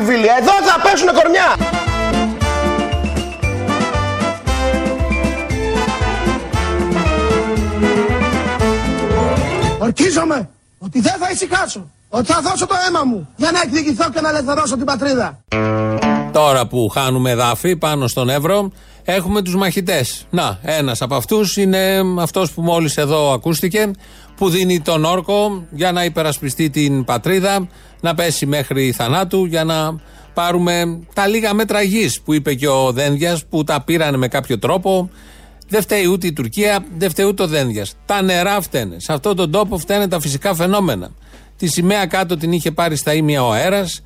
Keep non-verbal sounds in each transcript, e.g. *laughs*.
αγαπητοί φίλοι. Εδώ θα πέσουν κορμιά. Ορκίζομαι ότι δεν θα ησυχάσω. Ότι θα δώσω το αίμα μου για να εκδικηθώ και να ελευθερώσω την πατρίδα. Τώρα που χάνουμε δάφη πάνω στον Εύρο, έχουμε τους μαχητές. Να, ένας από αυτούς είναι αυτός που μόλις εδώ ακούστηκε, που δίνει τον όρκο για να υπερασπιστεί την πατρίδα, να πέσει μέχρι θανάτου, για να πάρουμε τα λίγα μέτρα γης που είπε και ο Δένδιας, που τα πήραν με κάποιο τρόπο. Δεν φταίει ούτε η Τουρκία, δεν φταίει ούτε ο Δένδιας. Τα νερά φταίνε. Σε αυτόν τον τόπο φταίνε τα φυσικά φαινόμενα. Τη σημαία κάτω την είχε πάρει στα ίμια ο αέρας.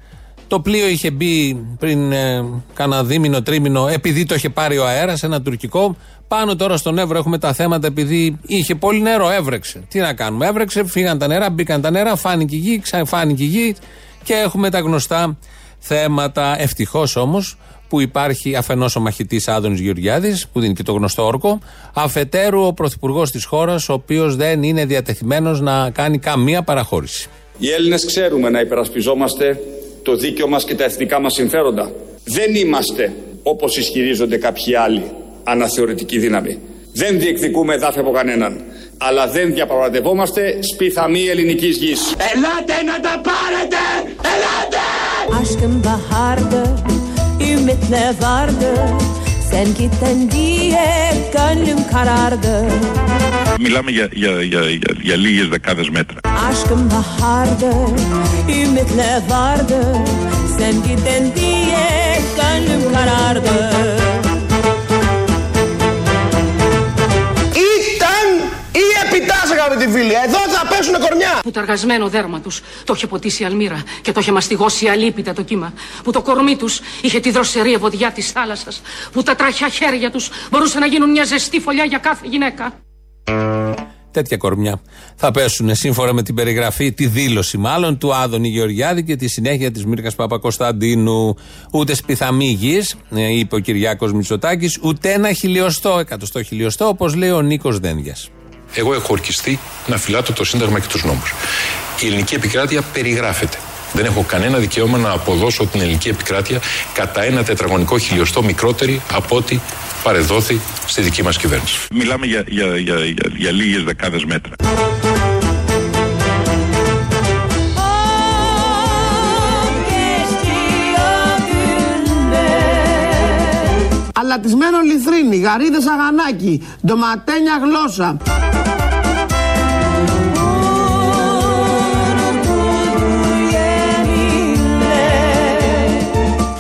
Το πλοίο είχε μπει πριν ε, κάνα δίμηνο, τρίμηνο, επειδή το είχε πάρει ο αέρας, ένα τουρκικό. Πάνω τώρα στον Εύρο έχουμε τα θέματα επειδή είχε πολύ νερό, έβρεξε. Τι να κάνουμε, έβρεξε, φύγαν τα νερά, μπήκαν τα νερά, φάνηκε η γη, φάνηκε η γη και έχουμε τα γνωστά θέματα. Ευτυχώς όμως που υπάρχει αφενός ο μαχητής Άδωνης Γεωργιάδης, που δίνει και το γνωστό όρκο, αφετέρου ο πρωθυπουργός της χώρας, ο οποίος δεν είναι διατεθειμένος να κάνει καμία παραχώρηση. Οι Έλληνες ξέρουμε να υπερασπιζόμαστε το δίκαιο μας και τα εθνικά μας συμφέροντα. Δεν είμαστε, όπως ισχυρίζονται κάποιοι άλλοι, αναθεωρητική δύναμη. Δεν διεκδικούμε εδάφη από κανέναν. Αλλά δεν διαπραγματευόμαστε σπιθαμή ελληνικής γης. Ελάτε να τα πάρετε! Ελάτε! Aşkın bahardı, ümitle vardı Sen gittin diye gönlüm karardı Μιλάμε για, για, για, για, για λίγες δεκάδες μέτρα. Aşkın bahardı, ümitle vardı Sen gittin diye gönlüm karardı Ήταν ή επιτάσс αγαπητοί φίλοι. Εδώ θα πέσουν κορμιά. Που το αργασμένο δέρμα τους το είχε ποτίσει η αλμύρα και το είχε μαστιγώσει αλίπητα το κύμα. Που το κορμί τους είχε τη δροσερή ευωδιά της θάλασσας. Που τα τραχιά χέρια τους μπορούσαν να γίνουν μια ζεστή φωλιά για κάθε γυναίκα. Τέτοια κορμιά θα πέσουν σύμφωνα με την περιγραφή, τη δήλωση μάλλον του Άδωνη Γεωργιάδη και τη συνέχεια της Μίρκα Παπακοσταντίνου. Ούτε σπιθαμή γης, είπε ο Κυριάκος Μητσοτάκης, ούτε ένα χιλιοστό, εκατοστό χιλιοστό, όπως λέει ο Νίκος Δένδιας. Εγώ έχω ορκιστεί να φυλάτω το Σύνταγμα και τους νόμους. Η ελληνική επικράτεια περιγράφεται. Δεν έχω κανένα δικαίωμα να αποδώσω την ελληνική επικράτεια κατά ένα τετραγωνικό χιλιοστό μικρότερη από ό,τι παρεδόθη στη δική μας κυβέρνηση. Μιλάμε για, για, για, για, για λίγες δεκάδες μέτρα. Geçti o günler Αλατισμένο λιθρίνι, γαρίδες αγανάκι, ντοματένια γλώσσα.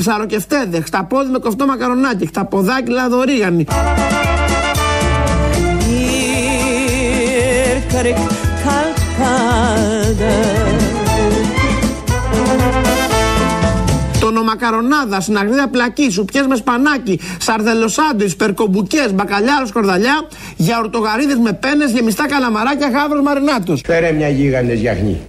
Ψαροκεφτέδε, χταπόδι με κοφτό μακαρονάκι, χταποδάκι λαδορίγανη. Bir kırık kalp kaldı Τονομακαρονάδα, συναγρίδα πλακί, σουπιές με σπανάκι, σαρδελοσάντουις, περκομπουκές, μπακαλιάρο σκορδαλιά, γιαουρτογαρίδες με πένες, γεμιστά καλαμαράκια, χάβρος μαρινάτος. Φέρε μια γίγαντες γιαχνή.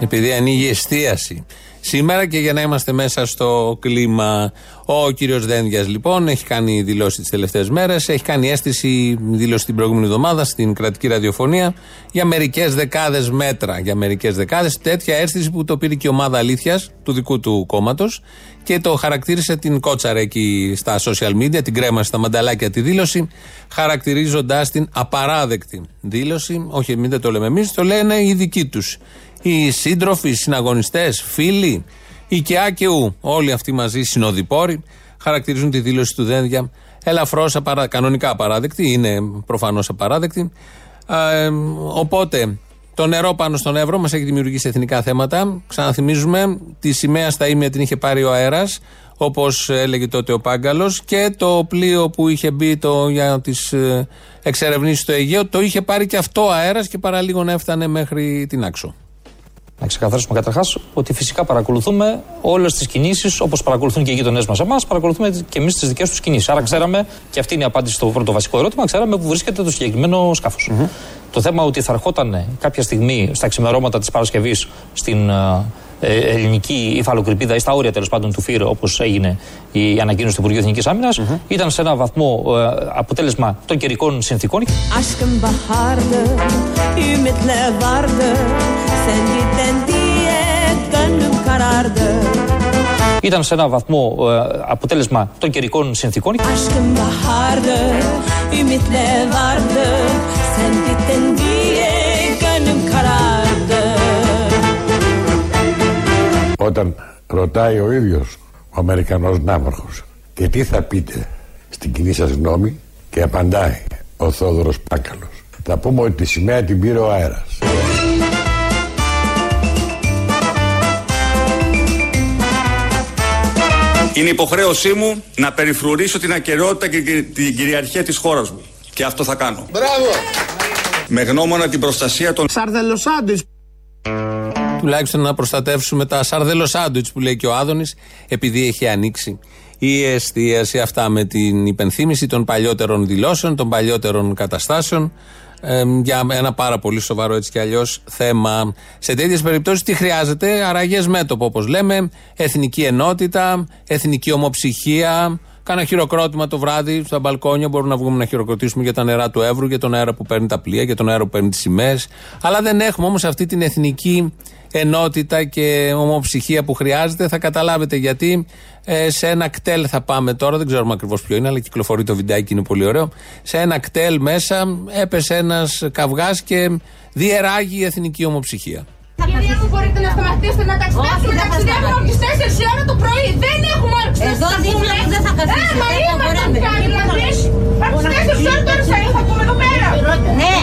Επειδή ανοίγει εστίαση. Σήμερα και για να είμαστε μέσα στο κλίμα, ο κύριος Δένδιας λοιπόν έχει κάνει δηλώσεις τις τελευταίες μέρες. Έχει κάνει αίσθηση, δήλωση την προηγούμενη εβδομάδα στην κρατική ραδιοφωνία για μερικές δεκάδες μέτρα. Για μερικές δεκάδες. Τέτοια αίσθηση που το πήρε και η ομάδα αλήθειας του δικού του κόμματος και το χαρακτήρισε την κότσαρε εκεί στα social media, την κρέμα στα μανταλάκια τη δήλωση, χαρακτηρίζοντάς την απαράδεκτη δήλωση. Όχι, μην δεν το λέμε εμείς, το λένε οι δικοί τους οι σύντροφοι, οι συναγωνιστές, φίλοι, οι και Α και Ου, όλοι αυτοί μαζί συνοδοιπόροι, χαρακτηρίζουν τη δήλωση του Δένδια ελαφρώς απαρα... κανονικά απαράδεκτη, είναι προφανώς απαράδεκτη. Ε, οπότε το νερό πάνω στον Εύρο μας έχει δημιουργήσει εθνικά θέματα. Ξαναθυμίζουμε, τη σημαία στα ίμια την είχε πάρει ο αέρας, όπως έλεγε τότε ο Πάγκαλος, και το πλοίο που είχε μπει το, για τις εξερευνήσεις στο Αιγαίο, το είχε πάρει και αυτό ο αέρας και παραλίγο να έφτανε μέχρι την άξο. Να ξεκαθαρίσουμε καταρχάς ότι φυσικά παρακολουθούμε όλες τις κινήσεις όπως παρακολουθούν και οι γείτονέ μας εμάς, παρακολουθούμε και εμείς τις δικές τους κινήσεις. Άρα ξέραμε, και αυτή είναι η απάντηση στο πρώτο βασικό ερώτημα, ξέραμε που βρίσκεται το συγκεκριμένο σκάφος. Το θέμα ότι θα ερχόταν κάποια στιγμή στα ξημερώματα της Παρασκευής στην ε, ε, ελληνική υφαλοκρηπίδα ή στα όρια τέλος πάντων του ΦΥΡ, όπως έγινε η ανακοίνωση του Υπουργείου Εθνικής Άμυνας, ήταν σε ένα βαθμό ε, αποτέλεσμα των καιρικών συνθήκων. Aşkın bahardı, ümitle vardı Sen gittin diye gönlüm karardı Ήταν σε ένα βαθμό ε, αποτέλεσμα των καιρικών συνθήκων. Aşkım bahardı, ümitle vardı. Sen gittin diye gönlüm karardı. Όταν ρωτάει ο ίδιος ο Αμερικανός ναύαρχος και τι θα πείτε στην κοινή σας γνώμη; Και απαντάει ο Θόδωρος Πάκαλος. Θα πούμε ότι τη σημαία την πήρε ο αέρας. Είναι υποχρέωσή μου να περιφρουρήσω την ακαιρεότητα και την κυριαρχία της χώρας μου. Και αυτό θα κάνω. Μπράβο. Με γνώμονα την προστασία των Σαρδελοσάντουιτ. Τουλάχιστον να προστατεύσουμε τα σαρδέλο σάντουιτς που λέει και ο Άδωνης, επειδή έχει ανοίξει η εστίαση αυτά με την υπενθύμηση των παλιότερων δηλώσεων, των παλιότερων καταστάσεων. Ε, για ένα πάρα πολύ σοβαρό έτσι κι αλλιώς θέμα. Σε τέτοιες περιπτώσεις τι χρειάζεται, αραγές μέτωπο όπως λέμε, εθνική ενότητα, εθνική ομοψυχία, Κάνα χειροκρότημα το βράδυ στα μπαλκόνια. Μπορούμε να βγούμε να χειροκροτήσουμε για τα νερά του Εύρου, για τον αέρα που παίρνει τα πλοία, για τον αέρα που παίρνει τις σημαίες. Αλλά δεν έχουμε όμως αυτή την εθνική ενότητα και ομοψυχία που χρειάζεται. Θα καταλάβετε γιατί. Ε, σε ένα κτέλ θα πάμε τώρα, δεν ξέρουμε ακριβώς ποιο είναι, αλλά κυκλοφορεί το βιντεάκι, είναι πολύ ωραίο. Σε ένα κτέλ μέσα έπεσε ένας καυγάς και διεράγει η εθνική ομοψυχία. Κυρία μου, μπορείτε να σταματήσετε να ταξιδέψουμε. Ταξιδεύουμε από τι 4 η ώρα το πρωί. Δεν έχουμε όρεξη. Εδώ δίπλα μου δεν θα καθίσετε, Ε, μα δεν είμαστε μπορούμε. πια, δηλαδή. Από τι 4 η ώρα τώρα σα θα πούμε εδώ πέρα. Ναι.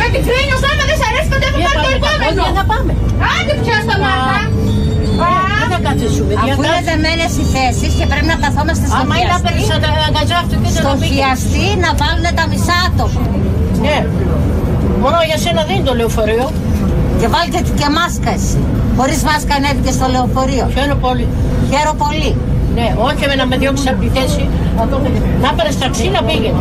Με την κρίνιο, άμα δεν σα αρέσει, τότε έχουμε πάρει το επόμενο. θα πάμε. Άντε πια στα μάτια. Δεν θα καθίσουμε. Αφού είναι δεμένες οι θέσεις και πρέπει να καθόμαστε στο Άμα είναι χιαστή, στο χιαστή να βάλουν τα μισά άτομα. Ναι. Μόνο για σένα δεν είναι το λεωφορείο. Και βάλτε και μάσκα εσύ. Χωρίς μάσκα ανέβηκες στο λεωφορείο. Χαίρομαι πολύ. Χαίρομαι πολύ. Ναι, όχι με να με διώξει από τη θέση. Να πάρει ταξί να πήγαινε.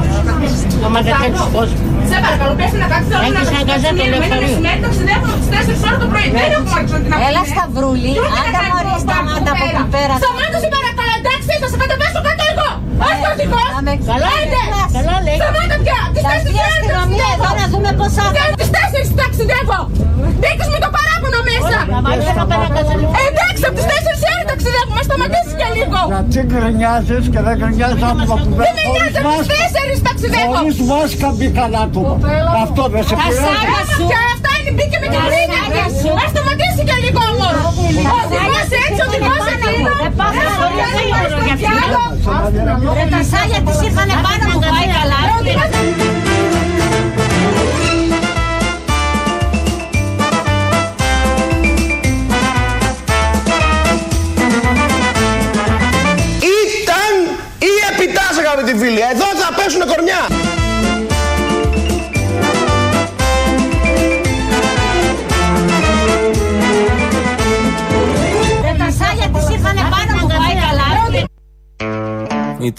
Να μαγαζέψεις κόσμο. Σε παρακαλώ, πες να κάτσεις τώρα Έχεις να αγκαζέ το λεωφορείο. Ταξιδεύουμε από τις 4 ώρα το πρωί. Δεν έχουμε όρεξη να την Έλα Σταυρούλη, άντε μωρή σταμάτα από εκεί πέρα. Σταμάτα σε παρακαλώ, εντάξει, θα σε κατεβάσω κάτω εγώ. Όχι ο οδηγός. να με Καλά είναι. ξεπεράσει. Καλά λέει. Σταμάτα πια. Τις Θα 4 έρθει η ώρα αστυνομία εδώ να δούμε πώς θα Δεν τις 4 ταξιδεύω. Δείχνεις με το παράπονο μέσα. Εντάξει, από τις 4 ώρα ταξιδεύουμε. Σταματήσεις και λίγο. Γιατί γκρινιάζεις και δεν γκρινιάζεις άτομα που Δεν με νοιάζει, από τις 4 ταξιδεύω. Χωρίς μάσκα μπήκαν άτομα. Αυτό δεν σε πειράζει. Άμα πια αυτά είναι μπήκε με την κρίνια. Ας σταματήσει και λίγο όμως. Ο οδηγός έτσι, ο οδηγός εκείνο. Δεν πάμε στο Ρε τα σάλια της ήρθανε πάνω μου πάει καλά. Επιτάς αγαπητοί φίλοι. Εδώ θα πέσουνε κορμιά.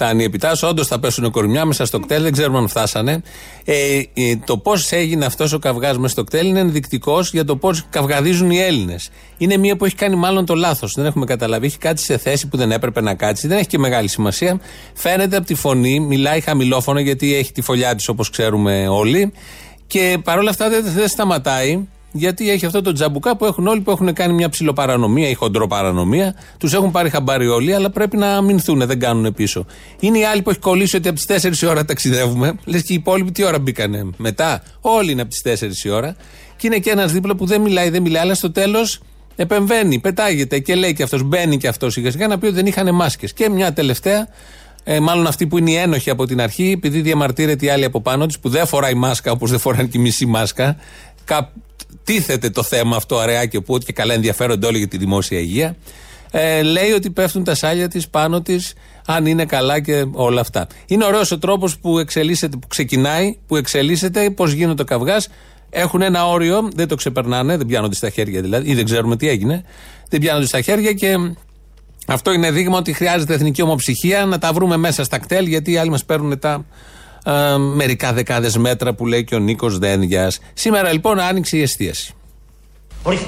Ήταν η επιτάσσο, όντως θα πέσουν κορμιά μέσα στο κτέλ, δεν ξέρουμε αν φτάσανε. Ε, ε, το πώς έγινε αυτός ο καυγάς μέσα στο κτέλ είναι ενδεικτικός για το πώς καυγαδίζουν οι Έλληνες. Είναι μία που έχει κάνει μάλλον το λάθος. Δεν έχουμε καταλάβει. Έχει κάτσει σε θέση που δεν έπρεπε να κάτσει. Δεν έχει και μεγάλη σημασία. Φαίνεται από τη φωνή, μιλάει χαμηλόφωνο γιατί έχει τη φωλιά της όπως ξέρουμε όλοι. Και παρόλα αυτά δεν, δεν σταματάει. Γιατί έχει αυτό το τζαμπουκά που έχουν όλοι που έχουν κάνει μια ψηλοπαρανομία ή χοντροπαρανομία. Τους έχουν πάρει χαμπάρι όλοι, αλλά πρέπει να αμυνθούν, δεν κάνουν πίσω. Είναι οι άλλοι που έχει κολλήσει ότι από τις 4 η ώρα ταξιδεύουμε. Λες και οι υπόλοιποι τι ώρα μπήκανε. Μετά, όλοι είναι από τις 4 η ώρα. Και είναι και ένας δίπλα που δεν μιλάει, δεν μιλάει, αλλά στο τέλος επεμβαίνει, πετάγεται και λέει και αυτός, μπαίνει και αυτός σιγά σιγά να πει ότι δεν είχαν μάσκες. Και μια τελευταία, ε, μάλλον αυτή που είναι η ένοχη από την αρχή, επειδή διαμαρτύρεται η άλλη από πάνω της που δεν φοράει μάσκα όπως δεν φοράνε και η μισή μάσκα. Κα, τίθεται το θέμα αυτό αραιά και που και καλά ενδιαφέρονται όλοι για τη δημόσια υγεία. Ε, λέει ότι πέφτουν τα σάλια της πάνω της, αν είναι καλά και όλα αυτά. Είναι ωραίος ο τρόπος που εξελίσσεται, που ξεκινάει, που εξελίσσεται, πώς γίνεται ο καυγάς. Έχουν ένα όριο, δεν το ξεπερνάνε, δεν πιάνονται στα χέρια δηλαδή, ή δεν ξέρουμε τι έγινε. Δεν πιάνονται στα χέρια και αυτό είναι δείγμα ότι χρειάζεται εθνική ομοψυχία να τα βρούμε μέσα στα κτέλ, γιατί οι άλλοι μας παίρνουν τα ε, μερικά δεκάδες μέτρα που λέει και ο Νίκος Δένδιας. Σήμερα λοιπόν άνοιξε η εστίαση. Ορίστε,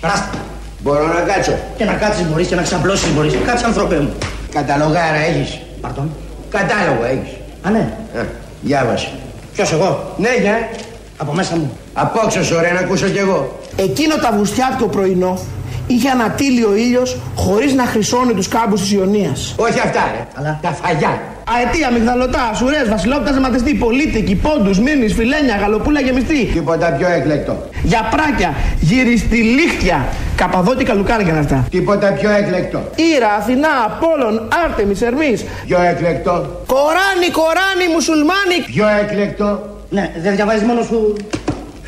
περάστε. Μπορώ να κάτσω. Και να κάτσεις μπορείς και να ξαπλώσεις μπορείς. Κάτσε ανθρωπέ μου. Καταλογάρα έχεις. Παρτών. Κατάλογο έχεις. Α, ναι. Ε, διάβασε. Ποιος εγώ; Ναι, για. Από μέσα μου. Απόξω, ωραία, να ακούσω κι εγώ. Εκείνο το Αυγουστιάτικο πρωινό είχε ανατείλει ο ήλιος χωρίς να χρυσώνει τους κάμπους της Ιωνίας. Όχι αυτά, ρε. Αλλά τα φαγιά. Αετία, μυγδαλωτά, σουρές, βασιλόπτα, ζεματιστή, πολίτικη, πόντους, μήνυ, φιλένια, γαλοπούλα γεμιστή. Τίποτα πιο έκλεκτο. Για πράκια, γυριστηλίχτια, καπαδότικα λουκάρια είναι αυτά. Τίποτα πιο έκλεκτο. Ήρα, Αθηνά, Απόλλων, Άρτεμις, Ερμής. Πιο έκλεκτο. Κοράνι, Κοράνι, Μουσουλμάνι. Πιο έκλεκτο. Ναι, δεν διαβάζεις μόνο σου.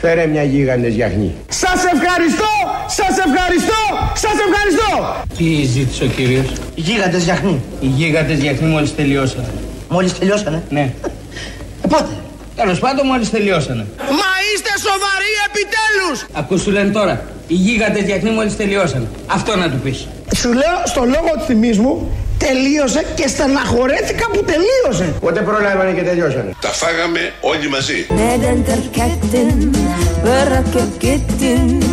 Φέρε μια γίγαντες γιαχνή. Σας ευχαριστώ, σας ευχαριστώ, σας ευχαριστώ. Τι ζήτησε ο κύριος; Γίγαντες γιαχνή. Οι γίγαντες γιαχνοί μόλις τελειώσανε. Μόλις τελειώσανε; Ναι. Ε, πότε; Τέλος πάντων μόλις τελειώσανε. Μα είστε σοβαροί επιτέλους. Ακούς σου λένε τώρα. Οι γίγαντες γιαχνοί μόλις τελειώσανε. Αυτό να του πεις. Σου λέω στο λόγο της τιμής μου, τελείωσε και στεναχωρέθηκα που τελείωσε. Πότε προλάβανε και τελειώσανε; Τα φάγαμε όλοι μαζί. Med den terketten, bırakıp gittin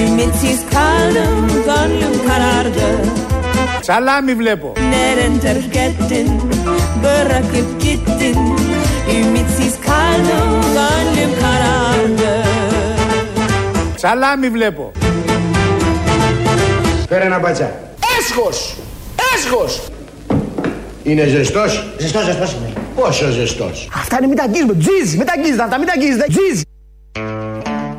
Ümitsiz kaldım, gönlüm karardı Σαλάμι βλέπω. Neden terk ettin, bırakıp gittin Ümitsiz kaldım, gönlüm karardı Σαλάμι βλέπω. Φέρε ένα μπατσά. Έσχος, έσχος. Είναι ζεστός; Ζεστός, ζεστός είναι. Πόσο ζεστός; Αυτά είναι μην τα αγγίζουμε. Τζιζ, μην τα αγγίζετε αυτά, μην τα αγγίζετε. Τζιζ.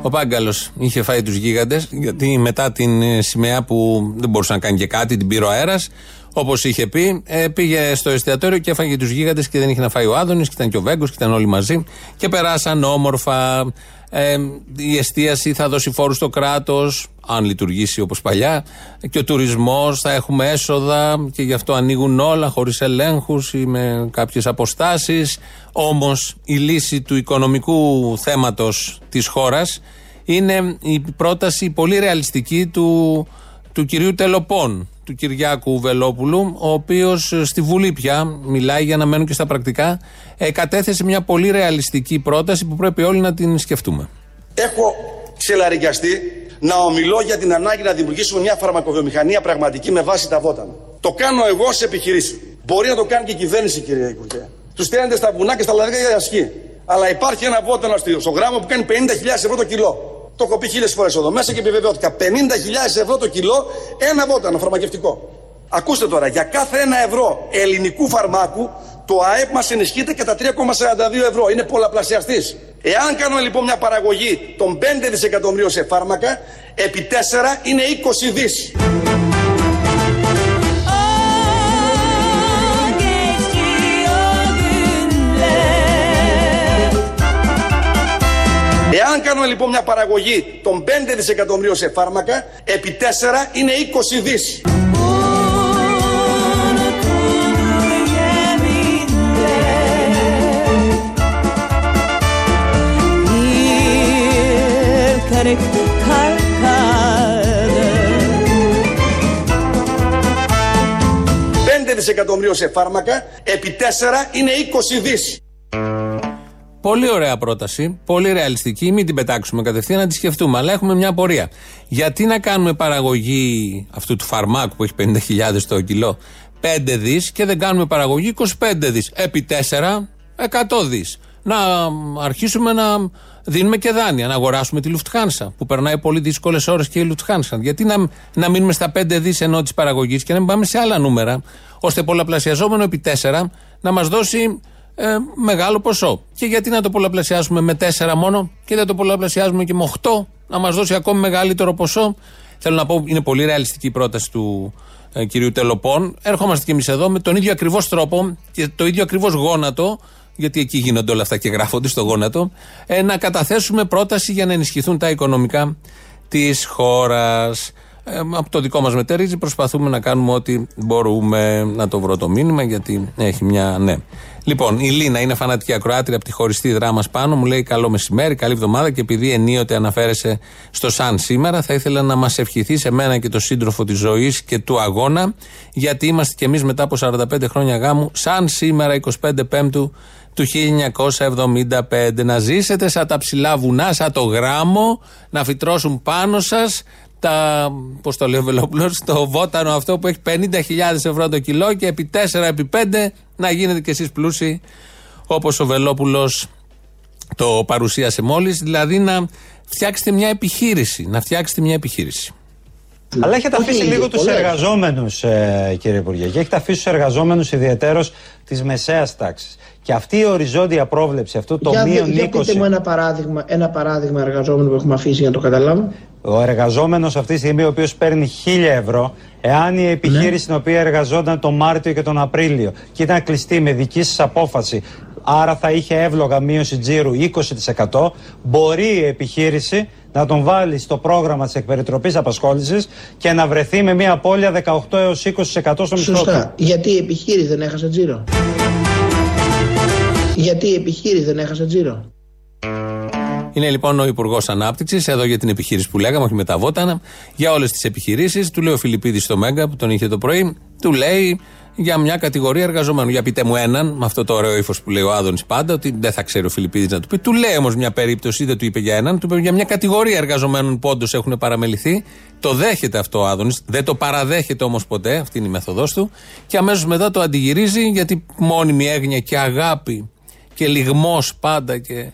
Ο Πάγκαλος είχε φάει τους γίγαντες, γιατί μετά την ε, σημαία που δεν μπορούσε να κάνει και κάτι, την πήρε ο αέρας, όπως είχε πει, ε, πήγε στο εστιατόριο και έφαγε τους γίγαντες και δεν είχε να φάει ο Άδωνης, και ήταν και ο Βέγκος, και ήταν όλοι μαζί. Και περάσαν όμορφα. Ε, η εστίαση θα δώσει φόρους στο κράτος, αν λειτουργήσει όπως παλιά. Και ο τουρισμός θα έχουμε έσοδα και γι' αυτό ανοίγουν όλα χωρίς ελέγχους ή με κάποιες αποστάσεις. Όμως η λύση του οικονομικού θέματος της χώρας είναι η πρόταση πολύ ρεαλιστική του, του κυρίου Τελοπών, του Κυριάκου Βελόπουλου, ο οποίος στη Βουλή πια μιλάει για να μένουν και στα πρακτικά. Ε, κατέθεσε μια πολύ ρεαλιστική πρόταση που πρέπει όλοι να την σκεφτούμε. Έχω ξελαρικιαστεί να ομιλώ για την ανάγκη να δημιουργήσουμε μια φαρμακοβιομηχανία πραγματική με βάση τα βότανα. Το κάνω εγώ σε επιχειρήσεις. Μπορεί να το κάνει και η κυβέρνηση, κύριε Υπουργέ. Τους στέλνετε στα βουνά και στα λαδιά για ασχή. Αλλά υπάρχει ένα βότανο στο στο γράμμα που κάνει 50.000 ευρώ το κιλό. Το έχω πει χίλιες φορές εδώ μέσα και επιβεβαιώθηκα. 50.000 ευρώ το κιλό ένα βότανο φαρμακευτικό. Ακούστε τώρα, για κάθε ένα ευρώ ελληνικού φαρμάκου το ΑΕΠ μας ενισχύεται κατά 3,42 ευρώ. Είναι πολλαπλασιαστής. Εάν κάνουμε λοιπόν μια παραγωγή των 5 δισεκατομμυρίων σε φάρμακα, επί 4 είναι 20 δις. Εάν κάνουμε λοιπόν μια παραγωγή των 5 δισεκατομμυρίων σε φάρμακα, επί 4 είναι 20 δις. Bir kırık kalkadı 5 δισεκατομμυρίων σε φάρμακα, επί 4 είναι 20 δις. Πολύ ωραία πρόταση, πολύ ρεαλιστική. Μην την πετάξουμε κατευθείαν, να τη σκεφτούμε. Αλλά έχουμε μια απορία. Γιατί να κάνουμε παραγωγή αυτού του φαρμάκου που έχει 50.000 το κιλό 5 δις και δεν κάνουμε παραγωγή 25 δις. Επί 4, 100 δις. Να αρχίσουμε να δίνουμε και δάνεια, να αγοράσουμε τη Λουφτχάνσα που περνάει πολύ δύσκολες ώρες και η Λουφτχάνσα. Γιατί να, να μείνουμε στα 5 δις ενώ της παραγωγής και να μην πάμε σε άλλα νούμερα, ώστε πολλαπλασιαζόμενο επί 4 να μας δώσει ε, μεγάλο ποσό. Και γιατί να το πολλαπλασιάσουμε με 4 μόνο και δεν το πολλαπλασιάζουμε και με 8, να μας δώσει ακόμη μεγαλύτερο ποσό. Θέλω να πω, είναι πολύ ρεαλιστική η πρόταση του ε, κυρίου Τελοπών. Ερχόμαστε κι εμείς εδώ με τον ίδιο ακριβώς τρόπο και το ίδιο ακριβώς γόνατο, γιατί εκεί γίνονται όλα αυτά και γράφονται στο γόνατο, ε, να καταθέσουμε πρόταση για να ενισχυθούν τα οικονομικά της χώρας. Ε, από το δικό μας μετερίζει προσπαθούμε να κάνουμε ό,τι μπορούμε να το βρω το μήνυμα γιατί έχει μια ναι. Λοιπόν, η Λίνα είναι φανατική ακροάτρια από τη χωριστή δράμα πάνω. Μου λέει καλό μεσημέρι, καλή εβδομάδα και επειδή ενίοτε αναφέρεσαι στο Σαν σήμερα, θα ήθελα να μας ευχηθείς σε μένα και το σύντροφο της ζωής και του αγώνα, γιατί είμαστε κι εμείς μετά από 45 χρόνια γάμου, σαν σήμερα 25 Πέμπτου του 1975. Να ζήσετε σαν τα ψηλά βουνά, σαν το γράμμο, να φυτρώσουν πάνω σας τα, πώς το λέει ο Βελόπουλος, το βότανο αυτό που έχει 50.000 ευρώ το κιλό και επί 4 επί 5 να γίνετε κι εσείς πλούσιοι όπως ο Βελόπουλος το παρουσίασε μόλις, δηλαδή να φτιάξετε μια επιχείρηση, να φτιάξετε μια επιχείρηση. Αλλά έχετε Όχι αφήσει λίγες, λίγο τους πολλές. εργαζόμενους, ε, κύριε Υπουργέ, και έχετε αφήσει τους εργαζόμενους ιδιαίτερως της μεσαίας τάξης. Και αυτή η οριζόντια πρόβλεψη, αυτό το για, δε- μείον για 20. πείτε μου ένα παράδειγμα, ένα παράδειγμα εργαζόμενου που έχουμε αφήσει για να το καταλάβω. Ο εργαζόμενος αυτή τη στιγμή, ο οποίος παίρνει 1000 ευρώ, εάν η επιχείρηση Ναι. στην οποία εργαζόταν τον Μάρτιο και τον Απρίλιο και ήταν κλειστή με δική σας απόφαση, άρα θα είχε εύλογα μείωση τζίρου 20%, μπορεί η επιχείρηση να τον βάλει στο πρόγραμμα της εκπεριτροπής απασχόλησης και να βρεθεί με μια απώλεια 18 έως 20% στο μισθό του. Σωστά. Γιατί η επιχείρηση δεν έχασε τζίρο; Γιατί η επιχείρηση δεν έχασε τζίρο; Είναι λοιπόν ο Υπουργός Ανάπτυξης, εδώ για την επιχείρηση που λέγαμε, όχι με τα βότανα, για όλες τις επιχειρήσεις. Του λέει ο Φιλιππίδης στο Μέγκα που τον είχε το πρωί, του λέει για μια κατηγορία εργαζομένων. Για πείτε μου έναν, με αυτό το ωραίο ύφος που λέει ο Άδωνης πάντα, ότι δεν θα ξέρει ο Φιλιππίδης να του πει. Του λέει όμως μια περίπτωση, δεν του είπε για έναν, του είπε για μια κατηγορία εργαζομένων που όντως έχουν παραμεληθεί. Το δέχεται αυτό ο Άδωνης, δεν το παραδέχεται όμως ποτέ, αυτή είναι η μέθοδό του. Και αμέσως μετά το αντιγυρίζει γιατί μόνιμη έγνοια και αγάπη και λιγμός πάντα και ε,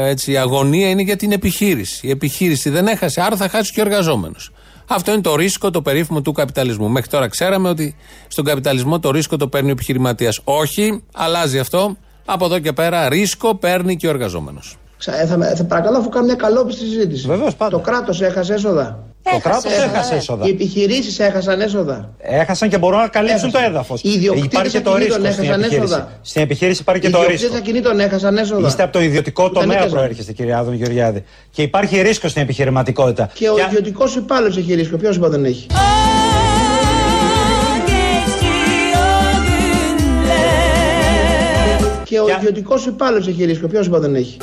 έτσι, η αγωνία είναι για την επιχείρηση. Η επιχείρηση δεν έχασε, άρα θα χάσει και ο εργαζόμενος. Αυτό είναι το ρίσκο το περίφημο του καπιταλισμού. Μέχρι τώρα ξέραμε ότι στον καπιταλισμό το ρίσκο το παίρνει ο επιχειρηματίας. Όχι, αλλάζει αυτό. Από εδώ και πέρα ρίσκο παίρνει και ο εργαζόμενος. Ξα- ε, Θα, με- θα παρακαλώ αφού κάνω μια καλόπιστη συζήτηση. Βεβαίως πάντα. Το κράτος έχασε έσοδα. Το κράτος έχασε έσοδα. Οι επιχειρήσεις έχασαν έσοδα. Έχασαν και μπορούν να καλύψουν Έχασαν. το έδαφος. Οι ιδιοκτήτες Υπάρχει και το ακινήτων ρίσκο στην έχασαν επιχείρηση. έσοδα. Στην επιχείρηση υπάρχει και Οι το ιδιοκτήτες ρίσκο. ακινήτων έχασαν έσοδα. Είστε από το ιδιωτικό Ήταν τομέα νίκησαν. προέρχεστε, κύριε Άδων Γεωργιάδη. Και υπάρχει ρίσκο στην επιχειρηματικότητα. Και ο ιδιωτικός υπάλληλος έχει ρίσκο. Ποιος είπα δεν έχει; Και ο ιδιωτικός υπάλληλος έχει ρίσκο. Ποιος είπα δεν έχει;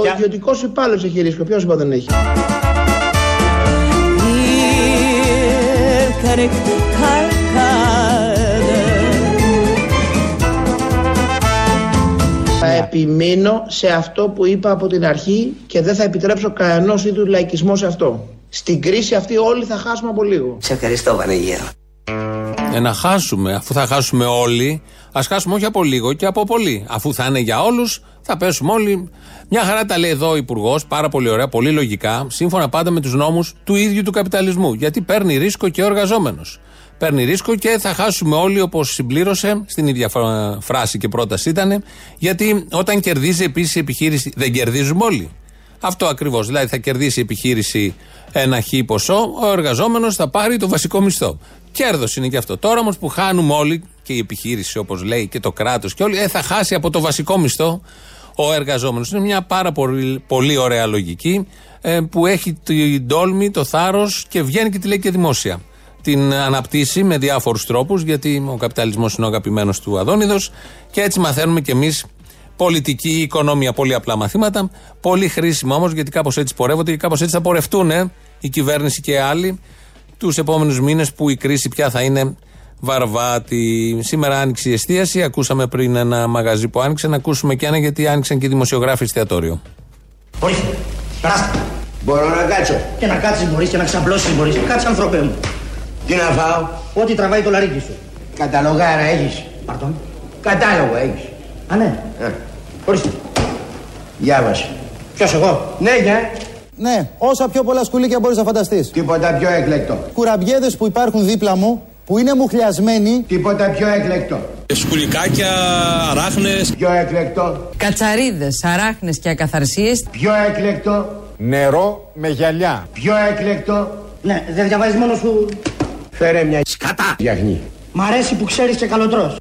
Και ο ιδιωτικός υπάλληλος έχει ρίσκο. Ποιος είπα δεν έχει; Θα επιμείνω σε αυτό που είπα από την αρχή και δεν θα επιτρέψω κανένας είδους λαϊκισμό σε αυτό. Στην κρίση αυτή όλοι θα χάσουμε από λίγο. Σε ευχαριστώ Βανεγέρο. Ε, να χάσουμε, αφού θα χάσουμε όλοι, ας χάσουμε όχι από λίγο και από πολύ. Αφού θα είναι για όλους, θα πέσουμε όλοι. Μια χαρά τα λέει εδώ ο Υπουργός, πάρα πολύ ωραία, πολύ λογικά, σύμφωνα πάντα με τους νόμους του ίδιου του καπιταλισμού. Γιατί παίρνει ρίσκο και ο εργαζόμενος. Παίρνει ρίσκο και θα χάσουμε όλοι όπως συμπλήρωσε, στην ίδια φρα- φράση και πρόταση ήταν, γιατί όταν κερδίζει επίσης η επιχείρηση, δεν κερδίζουμε όλοι. Αυτό ακριβώς. Δηλαδή θα κερδίσει η επιχείρηση ένα χ ποσό, ο εργαζόμενος θα πάρει το βασικό μισθό. Κέρδος είναι και αυτό. Τώρα όμως που χάνουμε όλοι, και η επιχείρηση όπως λέει και το κράτος και όλοι, ε, θα χάσει από το βασικό μισθό ο εργαζόμενος. Είναι μια πάρα πολύ, πολύ ωραία λογική ε, που έχει την τόλμη, το θάρρος και βγαίνει και τη λέει και δημόσια. Την αναπτύσσει με διάφορους τρόπους, γιατί ο καπιταλισμός είναι ο αγαπημένος του Αδόνιδος και έτσι μαθαίνουμε κι εμείς πολιτική οικονομία. Πολύ απλά μαθήματα. Πολύ χρήσιμα όμως, γιατί κάπως έτσι πορεύονται και κάπως έτσι θα πορευτούν ε, η κυβέρνηση και άλλοι τους επόμενους μήνες που η κρίση πια θα είναι βαρβάτη. Σήμερα άνοιξε η εστίαση. Ακούσαμε πριν ένα μαγαζί που άνοιξε. Να ακούσουμε και ένα γιατί άνοιξαν και οι δημοσιογράφοι εστιατόριο. Ορίστε, περάστε. Μπορώ να κάτσω. Και να κάτσεις μπορείς και να ξαπλώσεις μπορείς. Κάτσε άνθρωπέ μου. Τι να φάω; Ό,τι τραβάει το λαρίκι σου. Καταλογάρα έχεις. Παρτών. Κατάλογο έχεις. Α, ναι. Ε, Ορίστε. Διάβασε. Ποιος εγώ; Ναι, για. Ναι, όσα πιο πολλά σκουλίκια μπορείς να φανταστείς. Τίποτα πιο εκλεκτό. Κουραμπιέδες που υπάρχουν δίπλα μου, που είναι μουχλιασμένοι. Τίποτα πιο εκλεκτό. Σκουλικάκια, αράχνες. Πιο εκλεκτό. Κατσαρίδες, αράχνες και ακαθαρσίες. Πιο εκλεκτό. Νερό με γυαλιά. Πιο εκλεκτό. Ναι, δεν διαβάζεις μόνος σου. Φέρε μια σκατά. Γιαχνή. Μ' αρέσει που ξέρεις και καλοτρός.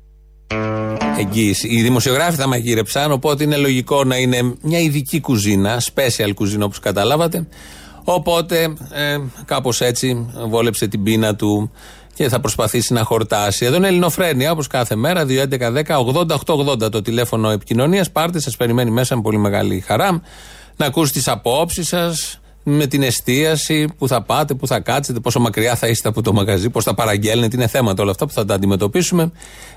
εγγύηση. Οι δημοσιογράφοι θα μαγείρεψαν, οπότε είναι λογικό να είναι μια ειδική κουζίνα, special κουζίνα όπως καταλάβατε. Οπότε ε, κάπως έτσι βόλεψε την πείνα του και θα προσπαθήσει να χορτάσει. Εδώ είναι Ελληνοφρένια, όπως κάθε μέρα, 2.11.10.80.880 το τηλέφωνο επικοινωνίας. Πάρτε, σας περιμένει μέσα με πολύ μεγάλη χαρά να ακούσει τις απόψεις σας, με την εστίαση, που θα πάτε, που θα κάτσετε, πόσο μακριά θα είστε από το μαγαζί, πώς θα παραγγέλνετε. Είναι θέματα όλα αυτά που θα τα αντιμετωπίσουμε.